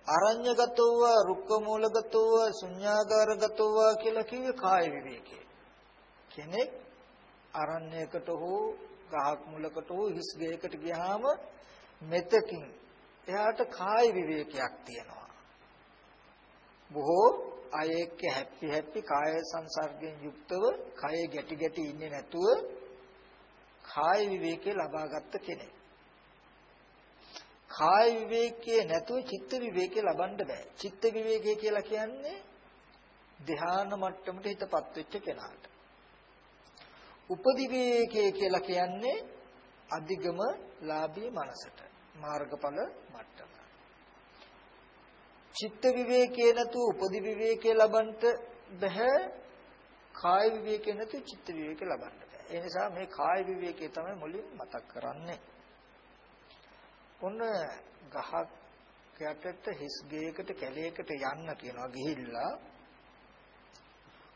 අරඤ්‍යගතෝව, රුක්ක මූලගතෝව, ශුඤ්ඤාගාරගතෝව කියලා කිව්වේ කාය විවේකී. කෙනෙක් අරණ්‍යයකට හෝ ගහක් මුලකට හෝ හිස් ගේකට ගියාම මෙතකින් එයාට කාය විවේකයක් තියෙනවා. බොහෝ අය එක්ක හැපි හැපි කාය සංසර්ගයෙන් යුක්තව කය ගැටි ගැටි ඉන්නේ නැතුව කාය විවේකේ ලබාගත් කෙනෙක්. කාය විවේකයේ නැතුව චිත්ත විවේකේ ලබන්න බෑ. චිත්ත විවේකය කියලා කියන්නේ ධ්‍යාන මට්ටමට හිතපත් වෙච්ච කෙනාට. උපදි විවේකයේ කියලා කියන්නේ අධිගම ලාභී මනසට මාර්ගඵල මට්ටම. චිත්ත විවේකේ නැතු උපදි විවේකේ ලබන්නට බෑ කාය විවේකේ නැතු චිත්ත විවේකේ ලබන්න බෑ ඒ නිසා මේ කාය විවේකේ තමයි මුලින් මතක් කරන්නේ. ඔන්න ගහක් යටට හිස් ගේයකට කැලයකට යන්න කියනවා ගිහිල්ලා.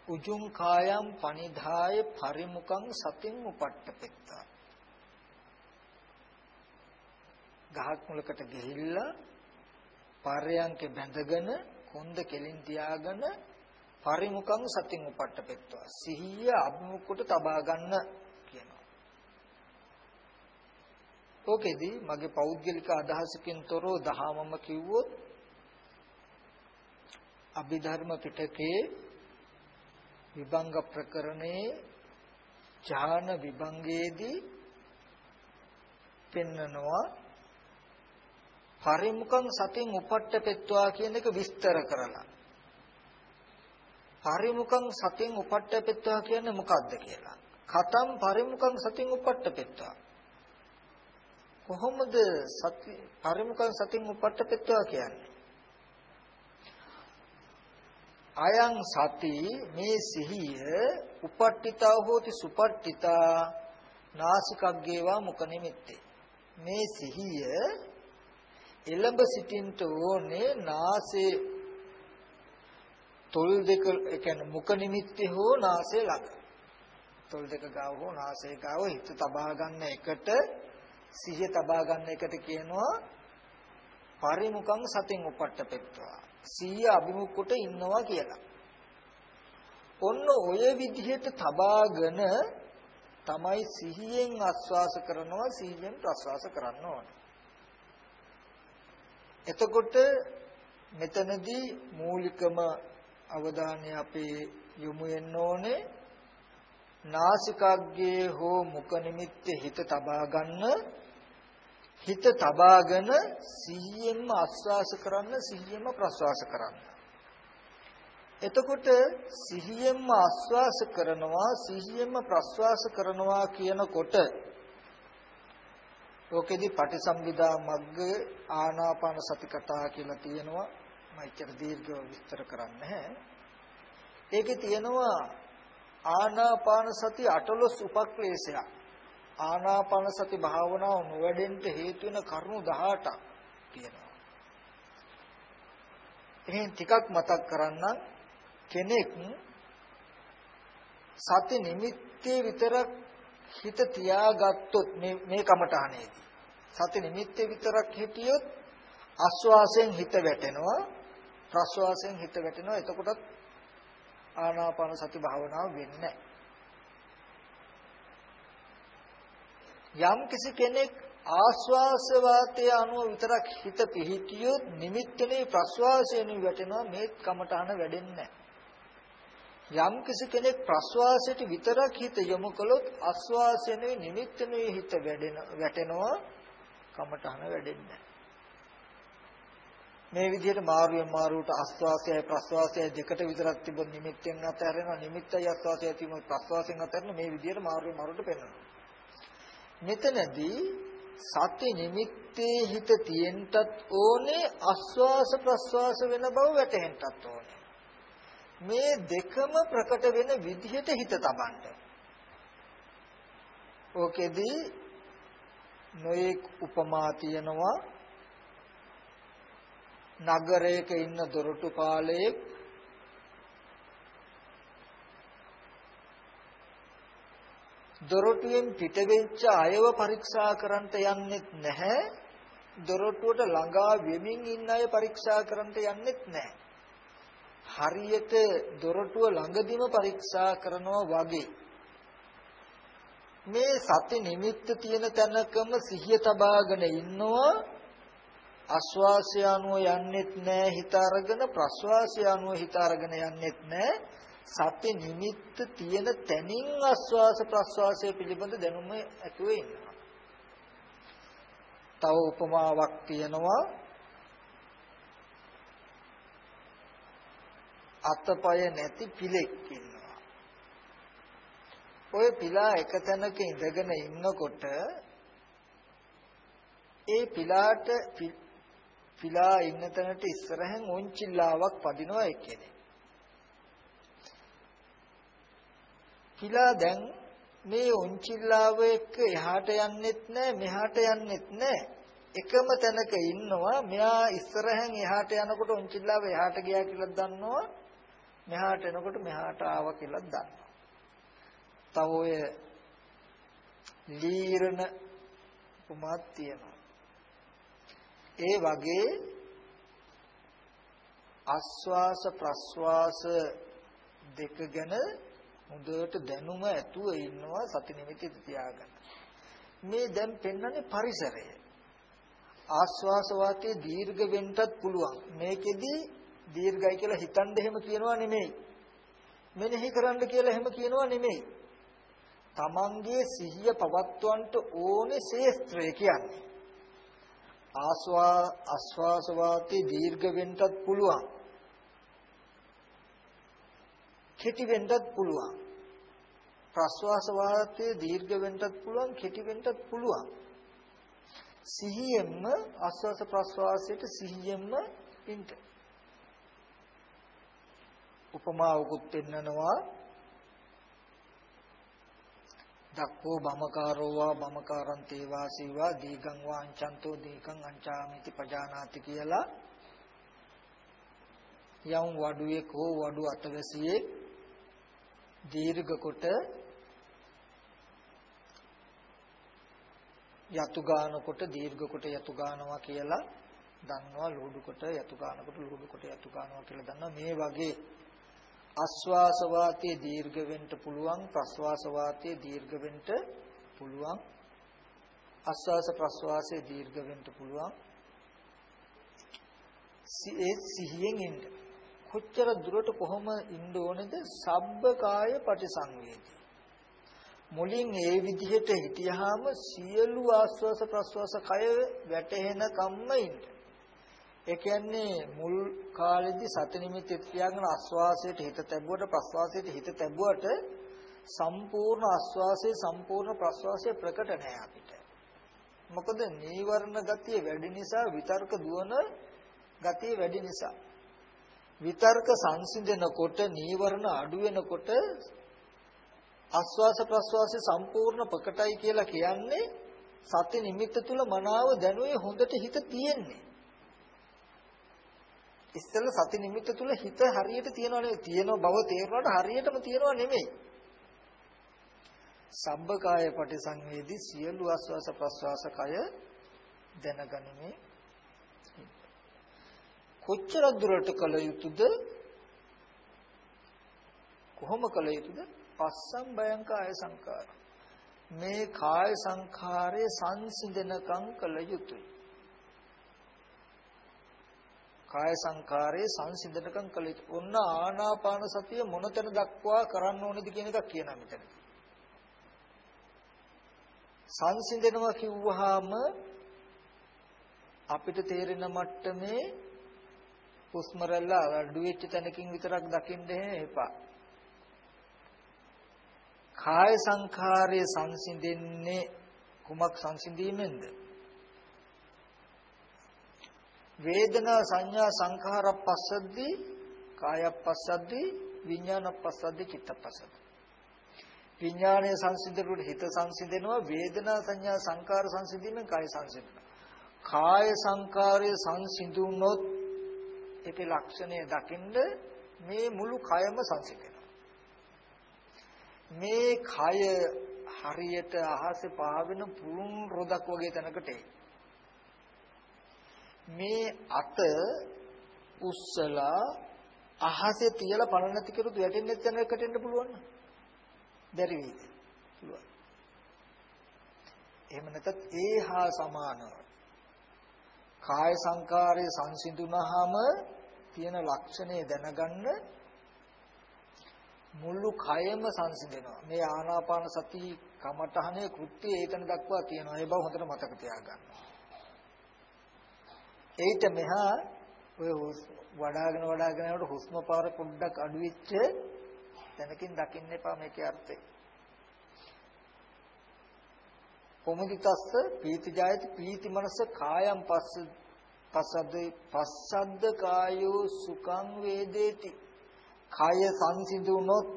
උජුං කායම් පනිදාය පරිමුඛං සතින් උපට්ඨපෙත්තා. ගහක් මුලකට ගිහිල්ලා පර්යංකේ බැඳගෙන කොන්ද කෙලින් තියාගෙන පරිමුඛං සතින් උපට්ඨපෙත්වා සිහිය අභිමුඛට තබා ගන්න කියනවා. ඕකෙදි මගේ පෞද්ගලික අදහසකින් තොරව දහමම කිව්වොත් අභිධර්ම පිටකේ විභංග ප්‍රකරණේ ඥාන විභංගයේදී පෙන්නනවා පරිමුඛං සතින් උපට්ඨපෙත්වා කියන එක විස්තර කරලා. පරිමුඛං සතින් උපට්ඨපෙත්වා කියන්නේ මොකක්ද කියලා? කතම් පරිමුඛං සතින් උපට්ඨපෙත්වා කොහොමද සති පරිමුඛං සතින් උපට්ඨපෙත්වා කියන්නේ? අයං සති මේ සිහිය උපට්ඨිතා හෝති සුපට්ඨිතා නාසිකග්ගේවා මුඛ නිමිත්තේ. මේ සිහිය එළඹ සිටින්ට ඕනේ නාසයේ තොල් දෙක ඒ කියන්නේ මුඛ නිමිත්තේ හෝ නාසය ළඟ තොල් දෙක ගාව හෝ නාසය ගාව හිත තබා ගන්න එකට සිහිය තබා ගන්න එකට කියනවා පරිමුඛං සතින් උපට්ඨපෙත්වා සිහිය අභිමුඛ කොට ඉන්නවා කියලා. ඔන්න ඔය විදිහට තබාගෙන තමයි සිහියෙන් ආස්වාස කරනවා සිහියෙන් ප්‍රස්වාස කරන්න ඕනේ. එතකොට මෙතනදී මූලිකම අවධානය අපේ යොමු වෙන්න ඕනේ. නාසිකාග්ගේ හෝ මුඛ නිමිත්තේ හිත තබා ගන්න. හිත තබාගෙන සිහියෙන්ම ආස්වාස කරන්න සිහියෙන්ම ප්‍රස්වාස කරන්න. එතකොට සිහියෙන්ම ආස්වාස කරනවා සිහියෙන්ම ප්‍රස්වාස කරනවා කියනකොට ඕකෙදි පටිසම්භිදා මග්ග ආනාපාන සති කතා කියලා තියෙනවා. මම ඉතර දීර්ඝව විස්තර කරන්නේ නැහැ. ඒකේ තියෙනවා ආනාපාන සති අටලොස් උපක්ලේශයක්. ආනාපාන සති භාවනාව නොවැඩෙන්න හේතු වෙන කරුණු 18ක් තියෙනවා. එහෙන් ටිකක් මතක් කරන්නම්. කෙනෙක් සති නිමිත්තේ විතරක් හිත තියාගත්තොත් මේ මේ කමඨහනේදී සති නිමිත්තේ විතරක් හිටියොත් ආස්වාසයෙන් හිත වැටෙනවා. ප්‍රස්වාසයෙන් හිත වැටෙනවා. එතකොටත් ආනාපාන සති භාවනාව වෙන්නේ යම් කිසි කෙනෙක් ආස්වාස වාතය අනුව විතරක් හිත පිහිටියොත් නිමිත්තනේ ප්‍රස්වාසයෙන් වැටෙනවා. මේ කමඨහන වැඩෙන්නේ නැහැ. යම් කිසි කෙනෙක් ප්‍රස්වාසයට විතරක් හිත යොමු කළොත් ආස්වාසයේ නිමිත්තනේ හිත වැඩෙන වැටෙනවා. කමටහන වැඩෙන්නේ මේ විදිහට මාරුවෙන් මාරුවට ආස්වාසයයි ප්‍රස්වාසයයි දෙකට විතරක් තිබොත් නිමිත්තෙන් අතහැරෙනවා. නිමිත්තයි ආස්වාසයයි තිබොත් ප්‍රස්වාසයෙන් අතහැරෙනවා. මේ විදිහට මාරුවෙන් මාරුවට පෙන්වනවා. මෙතනදී සති නිමිත්තේ හිත තියෙන්නත් ඕනේ ආස්වාස ප්‍රස්වාස වෙන බව වැටහෙන්නත් ඕනේ. මේ දෙකම ප්‍රකට වෙන විදිහට හිත තබන්න. ඕකෙදි නොයෙක් උපමා තියනවා. නගරයක ඉන්න දොරටු පාලයෙක් දොරටුවෙන් පිට වෙච්ච අයව පරීක්ෂා කරන්නට යන්නෙත් නැහැ. දොරටුවට ළඟා වෙමින් ඉන්න අය පරීක්ෂා කරන්නට යන්නෙත් නැහැ. හරියට දොරටුව ළඟදිම පරීක්ෂා කරනවා වගේ. මේ සති නිමිත්ත තියෙන තැනකම සිහිය තබාගෙන ඉන්නවා. ආස්වාසය අනුව යන්නෙත් නෑ හිත අරගෙන ප්‍රස්වාසය අනුව හිත අරගෙන යන්නෙත් නෑ. සති නිමිත්ත තියෙන තැනින් ආස්වාස ප්‍රස්වාසය පිළිබඳ දැනුම ඇතුව ඉන්නවා. තව උපමාවක් තියෙනවා. අතපය නැති පිලෙක් ඉන්නවා. ඔය පිලා එක තැනක ඉඳගෙන ඉන්නකොට ඒ පිලාට පිලා ඉන්න තැනට ඉස්සරහෙන් උන්චිල්ලාවක් පදිනවා එක්කෙනෙක්. පිලා දැන් මේ උන්චිල්ලාව එක්ක එහාට යන්නෙත් නැහැ මෙහාට යන්නෙත් නැහැ. එකම තැනක ඉන්නවා මෙයා ඉස්සරහෙන් එහාට යනකොට උන්චිල්ලාව එහාට ගියා කියලා දන්නවා මෙහාට එනකොට මෙහාට ආවා කියලා දන්නවා. තව ඔය ලීරණ උපමාත් තියෙනවා. ඒ වගේ ආස්වාස ප්‍රස්වාස දෙක ගැන හොඳට දැනුම ඇතුව ඉන්නවා සති නිමිති තියාගන්න. මේ දැන් පෙන්වන්නේ පරිසරය. ආස්වාස වාතයේ දීර්ඝ වෙන්නත් පුළුවන්. මේකෙදි දීර්ඝයි කියලා හිතන්න එහෙම කියනවා නෙමෙයි. මෙනෙහි කරන්න කියලා එහෙම කියනවා නෙමෙයි. තමන්ගේ සිහිය පවත්වන්නට ඕනේ ශේස්ත්‍රය කියන්නේ. ආස්වා ආස්වාස වාතේ දීර්ඝ වෙන්නත් පුළුවන්. කෙටි වෙන්නත් පුළුවන්. ප්‍රස්වාස වාතයේ දීර්ඝ වෙන්නත් පුළුවන්, කෙටි වෙන්නත් පුළුවන්. සිහියෙන්ම ආස්වාස ප්‍රස්වාසයට සිහියෙන්ම ඉන්න. උපමාවකුත් පෙන්නනවා දක්කෝ බමකාරෝ වා බමකාරං තේවාසීවා දීගං වා අංචන්තෝ දීගං අංචාමිති පජානාති කියලා යම් වඩුවේ කෝ වඩු අතවැසියේ දීර්ඝ කොට යතු ගානකොට දීර්ඝ කොට යතු ගානවා කියලා දන්නවා ලෝඩු කොට යතු ගානකොට ලෝඩු කොට යතු ගානවා කියලා දන්නවා. මේ වගේ ආස්වාස වාතයේ දීර්ඝ වෙන්න පුළුවන් ප්‍රස්වාස වාතයේ දීර්ඝ වෙන්න පුළුවන්. ආස්වාස ප්‍රස්වාසයේ දීර්ඝ වෙන්න පුළුවන්. ඒ සිහියෙන් ඉන්න. කොච්චර දුරට කොහොම ඉන්න ඕනේද? සබ්බකාය පටිසංවේදී. මුලින් ඒ විදිහට හිටියාම සියලු ආස්වාස ප්‍රස්වාස කය වැටෙන කම්ම ඉන්න. ඒ කියන්නේ මුල් කාලෙදි සති නිමිති තියාගෙන ආස්වාසයට හිත තැබුවට ප්‍රස්වාසයට හිත තැබුවට සම්පූර්ණ ආස්වාසයේ සම්පූර්ණ ප්‍රස්වාසයේ ප්‍රකට නැහැ අපිට. මොකද නීවරණ ගතිය වැඩි නිසා විතර්ක දුවන ගතිය වැඩි නිසා. විතර්ක සංසිඳනකොට නීවරණ අඩු වෙනකොට ආස්වාස ප්‍රස්වාසයේ සම්පූර්ණ ප්‍රකටයි කියලා කියන්නේ සති නිමිත්ත තුල මනාව දැනුවේ හොඳට හිත තියෙන්නේ. ඉස්සෙල්ල සති නිමිත්ත තුල හිත හරියට තියනව නෙවෙයි තියෙන බව තේරුණාට හරියටම තියනව නෙමෙයි. සබ්බකාය පටිසංවේදී සියලු ආස්වාස ප්‍රස්වාස කය දැනගනිමේ. කොච්චර දුරට කල යුතුද? කොහොම කල යුතුද? පස්සම් බයං කාය සංකාර මේ කාය සංඛාරයේ සංසිඳනකම් කල යුතුයි. කාය සංකාරයේ සංසිඳනකම් කළ යුතු. ඔන්න ආනාපාන සතිය මොනතර දක්වා කරන්න ඕනේද කියන එකක් කියනවා මෙතන. සංසිඳනවා කිව්වහම අපිට තේරෙන මට්ටමේ හුස්ම රැල්ල අඩු වෙච්ච තැනකින් විතරක් දකින්න එපා. කාය සංඛාරයේ සංසිඳෙන්නේ කුමක් සංසිඳීමෙන්ද? වේදනා සංඥා සංඛාරප්පස්සද්දී කායප්පස්සද්දී විඥානප්පස්සද්දී චිත්තප්පස්සද්දී විඥානයේ සංසිඳනකොට හිත සංසිඳෙනවා වේදනා සංඥා සංකාර සංසිඳීමෙන් කාය සංසිඳෙනවා. කාය සංකාරයේ සංසිඳුනොත් ඒකේ ලක්ෂණය දකින්න මේ මුළු කයම සංසිඳෙනවා. මේ කය හරියට අහසේ පාවෙන පුරුන් රොදක් වගේ තැනකට එයි. මේ අත උස්සලා අහසේ තියලා පණ නැති කරුත් වැටෙන්නේ නැත්නම් එකට එන්න පුළුවන් නේද? බැරි වෙයිද? පුළුවන්. එහෙම නැත්නම් ඒ හා සමානව කාය සංකාරයේ සංසිඳුනහම තියෙන ලක්ෂණය දැනගන්න මුළු කයම සංසිඳෙනවා. මේ ආනාපාන සති කමඨහනේ කෘත්‍යය ඒකන දක්වා තියෙනවා. ඒ බව හොඳට මතක තියාගන්න. ඒිට මෙහා ඔය වඩාගෙන වඩාගෙන යනකොට හුස්ම පාර පොඩ්ඩක් අඩු වෙච්ච තැනකින් දකින්න එපා මේකේ අර්ථය. කොමුදිතස්ස පීතිජායති පීති මනස කායම් පස්ස පස්සද්ද පස්සද්ද කායෝ සුඛං වේදේති. කාය සංසිඳුනොත්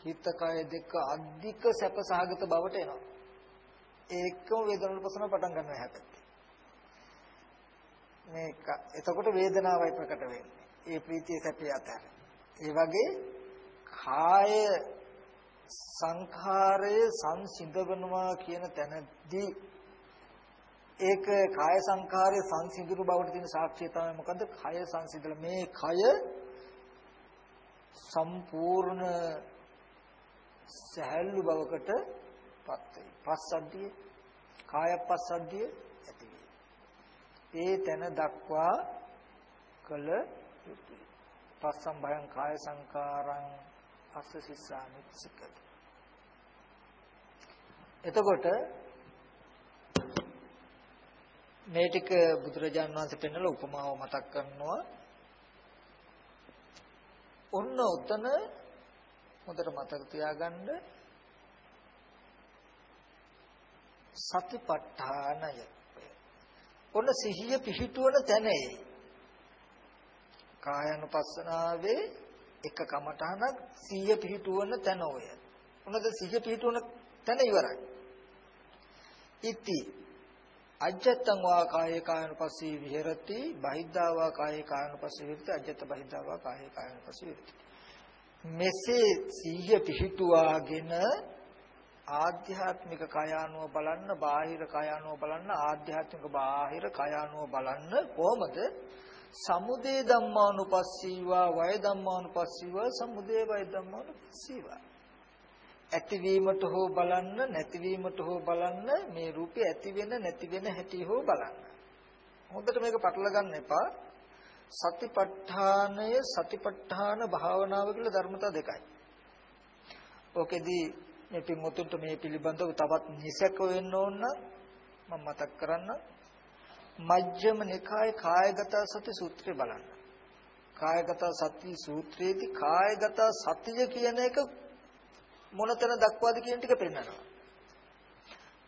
හිත කය දෙක අධික සැප සහගත බවට එනවා. ඒකම වේදනානුපසන පටන් ගන්නවා හැබැයි. මේක එතකොට වේදනාවයි ප්‍රකට වෙන්නේ. ඒ ප්‍රීතිය සැපය අතර. ඒ වගේ කාය සංඛාරය සංසිඳවනවා කියන තැනදී ඒක කාය සංඛාරය සංසිඳුණු බවට තියෙන සාක්ෂිය තමයි මොකද්ද? කය සංසිඳලා මේ කය සම්පූර්ණ සහැල්ලු බවකට පත් වෙයි. පස්සද්ධිය කාය පස්සද්ධිය ඒ තැන දක්වා කළ යුතුයි. පස්සම් භයං කාය සංකාරං අස්ස සිස්සාමි සික්කති එතකොට මේ ටික බුදුරජාන් වහන්සේ පෙන්නලා උපමාව මතක් කරනවා. ඔන්න උතන හොඳට මතක තියාගන්න. සතිපට්ඨානය. ඔන්න සිහිය පිහිටුවන තැනේ කායानुපස්සනාවේ එක කමඨහනක් සිහිය පිහිටුවන තැන ඔය. මොනද සිහිය පිහිටුවන තැන ඉවරයි. ඉති අජත්තං වා කායේ කායනුපස්සී විහෙරති බහිද්ධා වා කායේ කායනුපස්සී විහෙරති අජත්ත බහිද්ධා වා කායේ කායනුපස්සී විහෙරති මෙසේ සිහිය පිහිටුවාගෙන ආධ්‍යාත්මික කයානුව බලන්න බාහිර කයානුව බලන්න ආධ්‍යාත්මික බාහිර කයානුව බලන්න කොහොමද? සමුදේ ධම්මානුපස්සීවා වය ධම්මානුපස්සීවා සමුදේ වය ධම්මානුපස්සීවා. ඇතිවීමට හෝ බලන්න නැතිවීමට හෝ බලන්න මේ රූපේ ඇති වෙන නැති වෙන හැටි හෝ බලන්න. හොඳට මේක පටල ගන්න එපා. සතිපට්ඨානය සතිපට්ඨාන භාවනාව කියලා ධර්මතා දෙකයි. ඕකෙදී මේ පින්වතුන්ට මේ පිළිබඳව තවත් නිසක වෙන්න ඕන මම මතක් කරන්න මජ්ක්‍ධිම නිකායේ කායගත සති සූත්‍රය බලන්න. කායගත සති සූත්‍රයේදී කායගත සතිය කියන එක මොනතන දක්වාද කියන ටික පෙන්නනවා.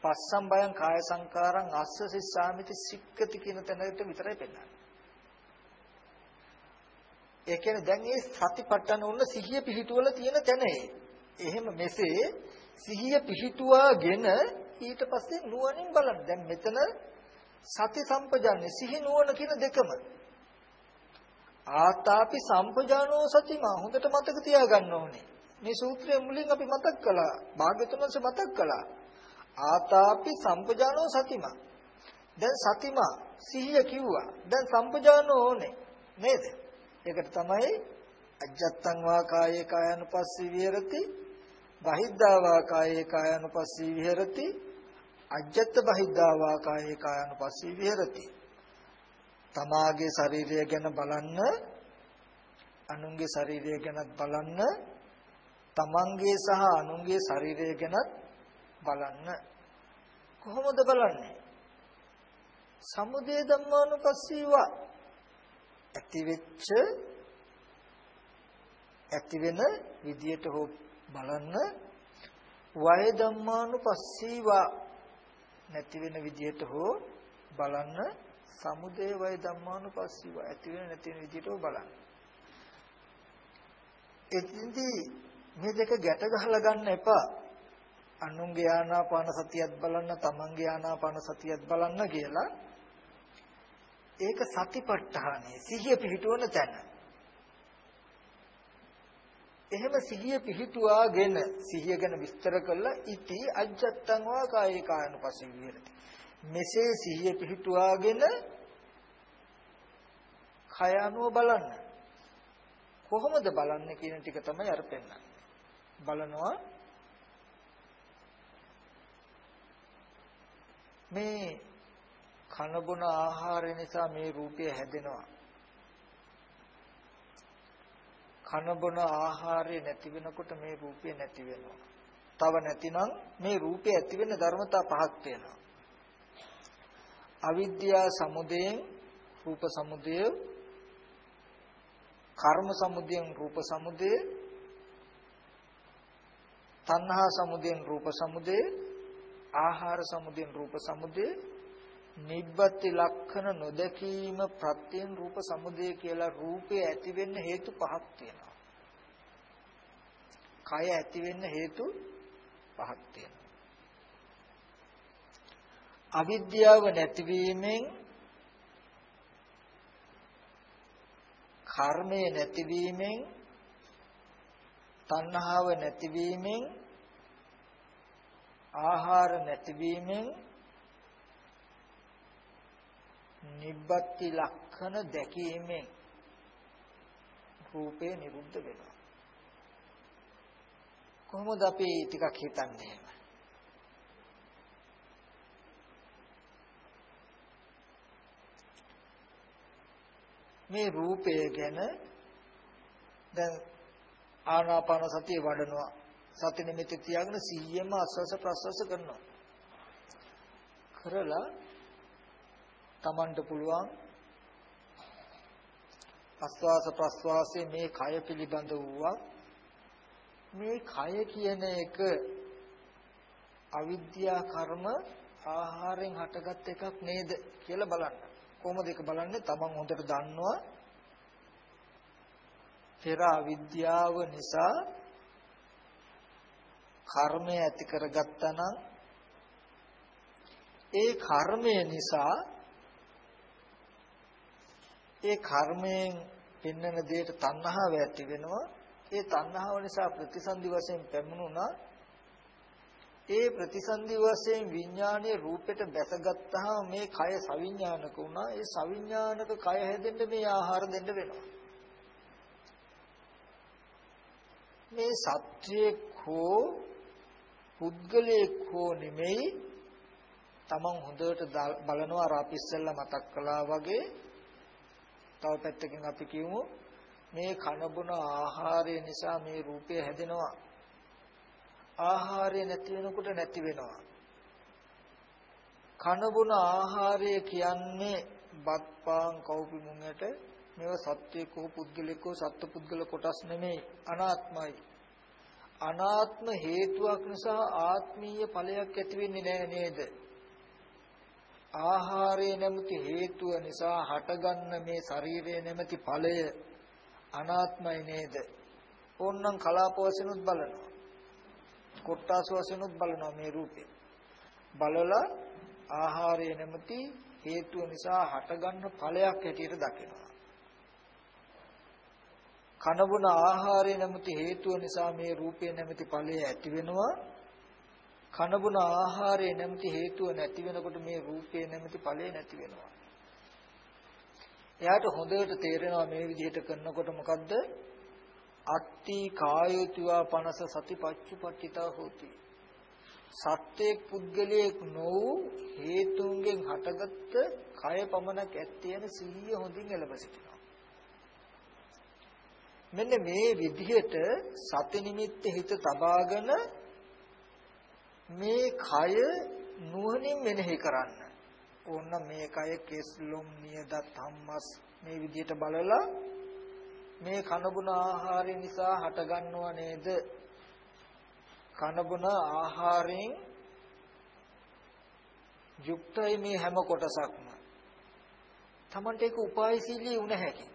පස්සම් බයං කාය සංකාරං අස්ස සිස්සාමිති සික්කති කියන තැනට විතරයි පෙන්නන්නේ. ඒ කියන්නේ දැන් මේ සතිපට්ඨාන උන්න සිහිය පිහිටුවල තියෙන තැනේ. එහෙම මෙසේ සිහිය පිහිටුවාගෙන ඊට පස්සේ නුවණින් බලන්න. දැන් මෙතන සති සම්පජාන්නේ සිහි නුවණ කියන දෙකම. ආතාපි සම්පජානෝ සතිමා හොඳට මතක තියාගන්න ඕනේ. මේ සූත්‍රය මුලින් අපි මතක් කළා. භාග්‍යතුන්ස මතක් කළා. ආතාපි සම්පජානෝ සතිමා. දැන් සතිමා සිහිය කිව්වා. දැන් සම්පජානෝ ඕනේ. නේද? ඒකට තමයි අජත්තං වා කායේ කායනුපස්සී විහෙරති බහිද්ධාවා කායේ කායනුපස්සී විහෙරති අජත්ත බහිද්ධාවා කායේ කායනුපස්සී විහෙරති. තමාගේ ශරීරය ගැන බලන්න අනුන්ගේ ශරීරය ගැනත් බලන්න තමන්ගේ සහ අනුන්ගේ ශරීරය ගැනත් බලන්න. කොහොමද බලන්නේ? සමුදේ ධම්මානුපස්සීවා ඇති වෙච්ච ඇති වෙන විදියට හෝ බලන්න වය ධම්මානුපස්සීවා නැති වෙන විදියට හෝ බලන්න සමුදය වය ධම්මානුපස්සීවා ඇති වෙන නැති වෙන විදියට හෝ බලන්න. එතින්දී මේ දෙක ගැට ගහලා ගන්න එපා. අනුන්ගේ ආනාපාන සතියත් බලන්න තමන්ගේ ආනාපාන සතියත් බලන්න කියලා ඒක සතිපට්ඨානය සිහිය පිහිටුවන තැන. එහෙම සිහිය පිහිටුවාගෙන සිහිය ගැන විස්තර කළා ඉති අජත්තං වා කායේ කායනුපස්සී විහෙරති. මෙසේ සිහිය පිහිටුවාගෙන කය අනුව බලන්න. කොහොමද බලන්නේ කියන ටික තමයි අර පෙන්නන්නේ. බලනවා මේ කන බොන ආහාරය නිසා මේ රූපය හැදෙනවා. කන බොන ආහාරය නැති වෙනකොට මේ රූපය නැති වෙනවා. තව නැතිනම් මේ රූපය ඇති වෙන ධර්මතා පහක් තියෙනවා. අවිද්‍යා සමුදයෙන් රූප සමුදය කර්ම සමුදයෙන් රූප සමුදය තණ්හා සමුදයෙන් රූප සමුදය ආහාර සමුදයෙන් රූප සමුදය නිබ්බති ලක්ෂණ නොදකීම ප්‍රත්‍යයෙන් රූප සමුදය කියලා රූපේ ඇති වෙන්න හේතු පහක් තියෙනවා. කය ඇති වෙන්න හේතු පහක් තියෙනවා. අවිද්‍යාව නැතිවීමෙන් කර්මය නැතිවීමෙන් තණ්හාව නැතිවීමෙන් ආහාර නැතිවීමෙන් නිබ්බත්ති ලක්ෂණ දැකීමෙන් රූපේ නිරුද්ධ වෙනවා. කොහොමද අපි ටිකක් හිතන්නේ? මේ රූපය ගැන දැන් ආනාපාන සතිය වඩනවා. සති නිමිති තියාගෙන සිහියෙන්ම ආස්වාස ප්‍රස්වාස කරනවා. කරලා Tamanට පුළුවන් ආස්වාස ප්‍රස්වාසයේ මේ කය පිළිබඳ වූවා මේ කය කියන එක අවිද්‍යා කර්ම ආහාරයෙන් හටගත් එකක් නේද කියලා බලන්න. කොහොමද ඒක බලන්නේ? Taman හොඳට දන්නවා පෙර අවිද්‍යාව නිසා කර්මය ඇති කරගත්තා නම් ඒ කර්මය නිසා ඒ කර්මයෙන් පෙන්වන දෙයට තණ්හාව ඇති වෙනවා. ඒ තණ්හාව නිසා ප්‍රතිසන්දි වශයෙන් පැමුණුණා. ඒ ප්‍රතිසන්දි වශයෙන් විඥානයේ රූපෙට බැසගත්තාම මේ කය සවිඥානික වුණා. ඒ සවිඥානික කය හැදෙන්න මේ ආහාර දෙන්න වෙනවා. මේ සත්‍යයක් හෝ පුද්ගලයෙක් හෝ නෙමෙයි. තමන් හොඳට බලනවා අර අපි ඉස්සෙල්ලා මතක් කළා වගේ තව පැත්තකින් අපි කියමු. මේ කනබුන ආහාරය නිසා මේ රූපය හැදෙනවා. ආහාරය නැති වෙනකොට නැති වෙනවා. කනබුන ආහාරය කියන්නේ බත් පාන් කව්පි මුංගට මේව සත්‍යයක හෝ පුද්ගලික හෝ සත්පුද්ගල කොටස් නෙමෙයි. අනාත්මයි. අනාත්ම හේතුවක් නිසා ආත්මීය ඵලයක් ඇති වෙන්නේ නැහැ නේද? ආහාරය නැමැති හේතුව නිසා හටගන්න මේ ශරීරය නැමැති ඵලය අනාත්මයි නේද? ඕන්නම් කලාප වශයෙන්ුත් බලනවා. කොට්ටාස වශයෙන්ුත් බලනවා මේ රූපේ. බලලා ආහාරය නැමැති හේතුව නිසා හටගන්න ඵලයක් හැටියට දකිනවා. කනබුන ආහාරය නැමැති හේතුව නිසා මේ රූපේ නැමැති ඵලය ඇති වෙනවා. කනබුන ආහාරය නැමැති හේතුව නැති වෙනකොට මේ රූපේ නැමැති ඵලය නැති වෙනවා. එයාට හොඳට තේරෙනවා මේ විදිහට කරනකොට මොකද්ද? අත්ති කායෝතිවා පනස සතිපච්චුපට්ඨිතා හෝති. සත්‍යයේ පුද්ගලයෙක් නොවු හේතුන්ගෙන් හටගත්ත කය පමණක් ඇත්තේ යන සිහිය හොඳින් එළඹ සිටිනවා. මෙන්න මේ විදිහට සති නිමිත්ත හිත තබාගෙන මේ කය නුවණින් මෙනෙහි කරන්න. ඕන්න මේ කය කෙස්ලොම් නියදත් හම්මස් මේ විදිහට බලලා මේ කනබුන ආහාරය නිසා හටගන්නව නේද? කනබුන ආහාරයෙන් යුක්තයි මේ හැම කොටසක්ම. Tamante එක උපායශීලී වුණ හැකියි.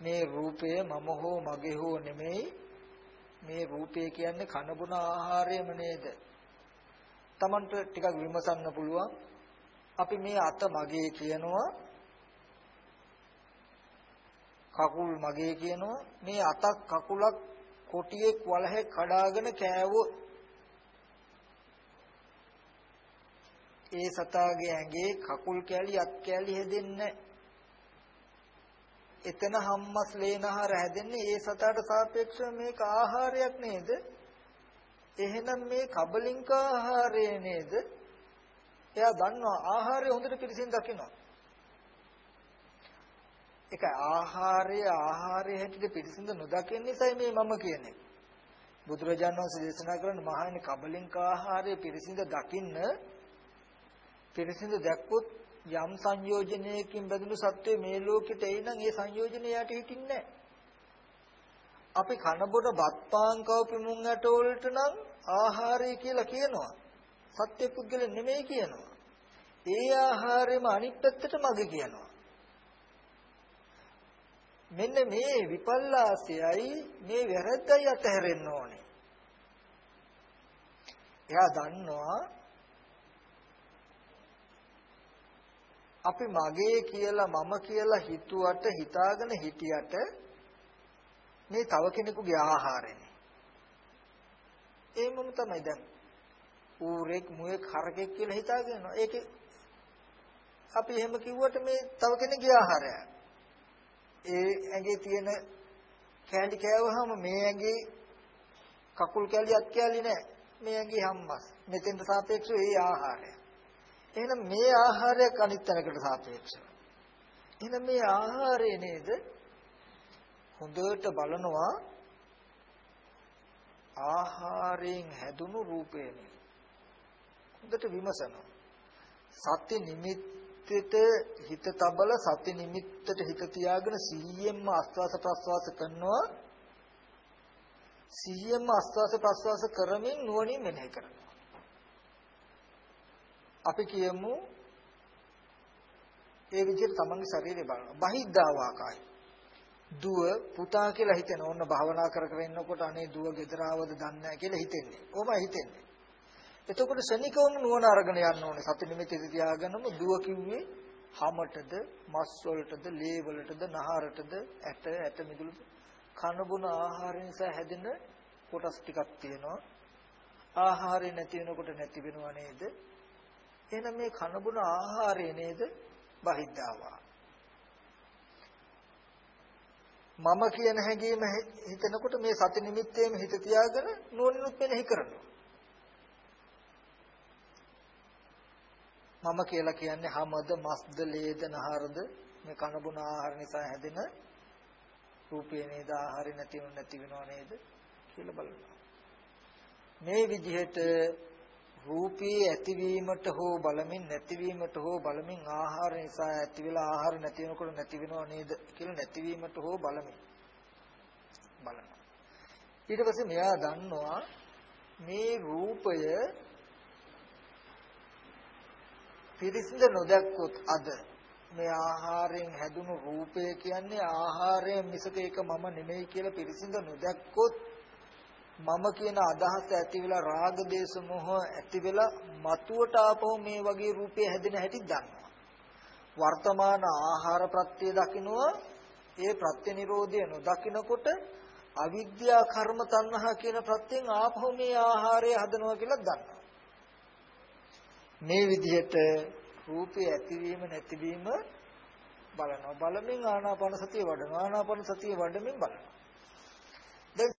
මේ රූපය මම හෝ මගේ හෝ නෙමෙයි මේ රූපය කියන්නේ කනබුන ආහාරයම නේද? Tamanට ටිකක් විමසන්න පුළුවන්. අපි මේ අත මගේ කියනවා. කකුල් මගේ කියනවා. මේ අතක් කකුලක් කොටියෙක් වලහෙක් කඩාගෙන කෑවොත් ඒ සතාගේ ඇඟේ කකුල් කැලි අත් කැලි හැදෙන්නේ එතන හම්මස් ලේනහර හැදෙන්නේ ඒ සතාට සාපේක්ෂව මේක ආහාරයක් නේද? එහෙනම් මේ කබලින්ක ආහාරය නේද? එයා දන්නවා ආහාරය හොඳට පිළිසින් දකිනවා. ඒක ආහාරය ආහාරය හැටියට පිළිසින්ද නොදකින නිසායි මේ මම කියන්නේ. බුදුරජාණන් වහන්සේ දේශනා කරන මහානි කබලින්ක ආහාරය පිළිසින්ද දකින්න පිළිසින්ද දැක්කොත් යම් සංයෝජනයකින් බැඳුණු සත්වය මේ ලෝකෙට එයි නම් ඒ සංයෝජනය යට හිටින්නේ අපි කනබොඩ බත්පාන් කවපු මුං ඇට වලට නම් ආහාරය කියලා කියනවා. සත්‍ය පුද්ගල නෙමෙයි කියනවා. ඒ ආහාරෙම අනිත් පැත්තට මග කියනවා. මෙන්න මේ විපල්ලාසයයි මේ වැරද්දයි අතහැරෙන්න ඕනේ. එයා දන්නවා අපි මගේ කියලා මම කියලා හිතුවට හිතාගෙන හිටියට මේ තව කෙනෙකුගේ ආහාරයනේ. ඒමම තමයි දැන් ඌරෙක් මුවෙක් හරකෙක් කියලා හිතාගෙන ඒකේ අපි එහෙම කිව්වට මේ තව කෙනෙකුගේ ආහාරය. ඒ ඇඟේ තියෙන කෑලි කෑවහම මේ ඇඟේ කකුල් කෑලි අත් කෑලි නෑ. මේ ඇඟේ හම්මස්. මෙතෙන්ට සාපේක්ෂව ඒ ආහාරය. එහෙනම් මේ ආහාරයක් අනිත් තැනකට සාපේක්ෂව. එහෙනම් මේ ආහාරය නේද? හොඳට බලනවා. ආහාරයෙන් හැදුණු රූපේනේ හොඳට විමසනවා. සත්‍ය නිමිත්තට හිත තබල සත්‍ය නිමිත්තට හිත තියාගෙන සිහියෙන්ම ආස්වාස ප්‍රස්වාස කරනවා. සිහියෙන්ම ආස්වාස ප්‍රස්වාස කරමින් නුවණින් මෙනෙහි කරනවා. අපි කියමු ඒ විදිහට තමන්ගේ ශරීරය බලනවා. බහිද්ධා වාකාය. දුව පුතා කියලා හිතෙන ඕන්න භාවනා කර කර ඉන්නකොට අනේ දුව ගෙදර ආවද දන්නේ නැහැ කියලා හිතෙන්නේ. කොහොමයි හිතෙන්නේ? එතකොට ශනිකවම නුවණ අරගෙන යන්න ඕනේ. සති නිමිති තියාගෙනම දුව කිව්වේ හමටද, මස් වලටද, ලේ වලටද, නහරටද, ඇට ඇට මිදුළු කන බොන ආහාර නිසා හැදෙන කොටස් ටිකක් තියෙනවා. ආහාරය නැති වෙනකොට නැති වෙනව නේද? එහෙනම් මේ කන බොන ආහාරය නේද බහිද්ධාවා. මම කියන හැඟීම හිතනකොට මේ සති නිමිත්තේම හිත තියාගෙන නුවණිනුත් මෙනෙහි කරනවා. මම කියලා කියන්නේ හැමද මස්ද ලේද නහරද මේ කන බොන ආහාර නිසා හැදෙන රූපේ නේද ආහාරය නැති වෙනව නැති වෙනව නේද කියලා බලනවා. මේ විදිහට රූපී ඇතිවීමට හෝ බලමින් නැතිවීමට හෝ බලමින් ආහාර නිසා ඇති වෙලා ආහාර නැති වෙනකොට නැති වෙනව නේද කියලා නැතිවීමට හෝ බලමින් බලනවා. ඊට පස්සේ මෙයා දන්නවා මේ රූපය පිරිසිඳ නොදැක්කොත් අද මේ ආහාරයෙන් හැදුණු රූපය කියන්නේ ආහාරයෙන් මිසක ඒක මම නෙමෙයි කියලා පිරිසිඳ නොදැක්කොත් මම කියන අදහස ඇති වෙලා රාග දේශ මොහ ඇති වෙලා මතුවට ආපහු මේ වගේ රූපය හැදෙන හැටි දන්නවා. වර්තමාන ආහාර ප්‍රත්‍ය දකින්නවා ඒ ප්‍රත්‍ය නිරෝධය නොදකින්නකොට අවිද්‍යා කර්ම තණ්හා කියන ප්‍රත්‍යයෙන් ආපහු මේ ආහාරය හදනවා කියලා දන්නවා. මේ විදිහට රූපේ ඇතිවීම නැතිවීම බලනවා. බලමින් ආනාපාන සතිය වඩනවා. ආනාපාන සතිය වඩමින් බලනවා.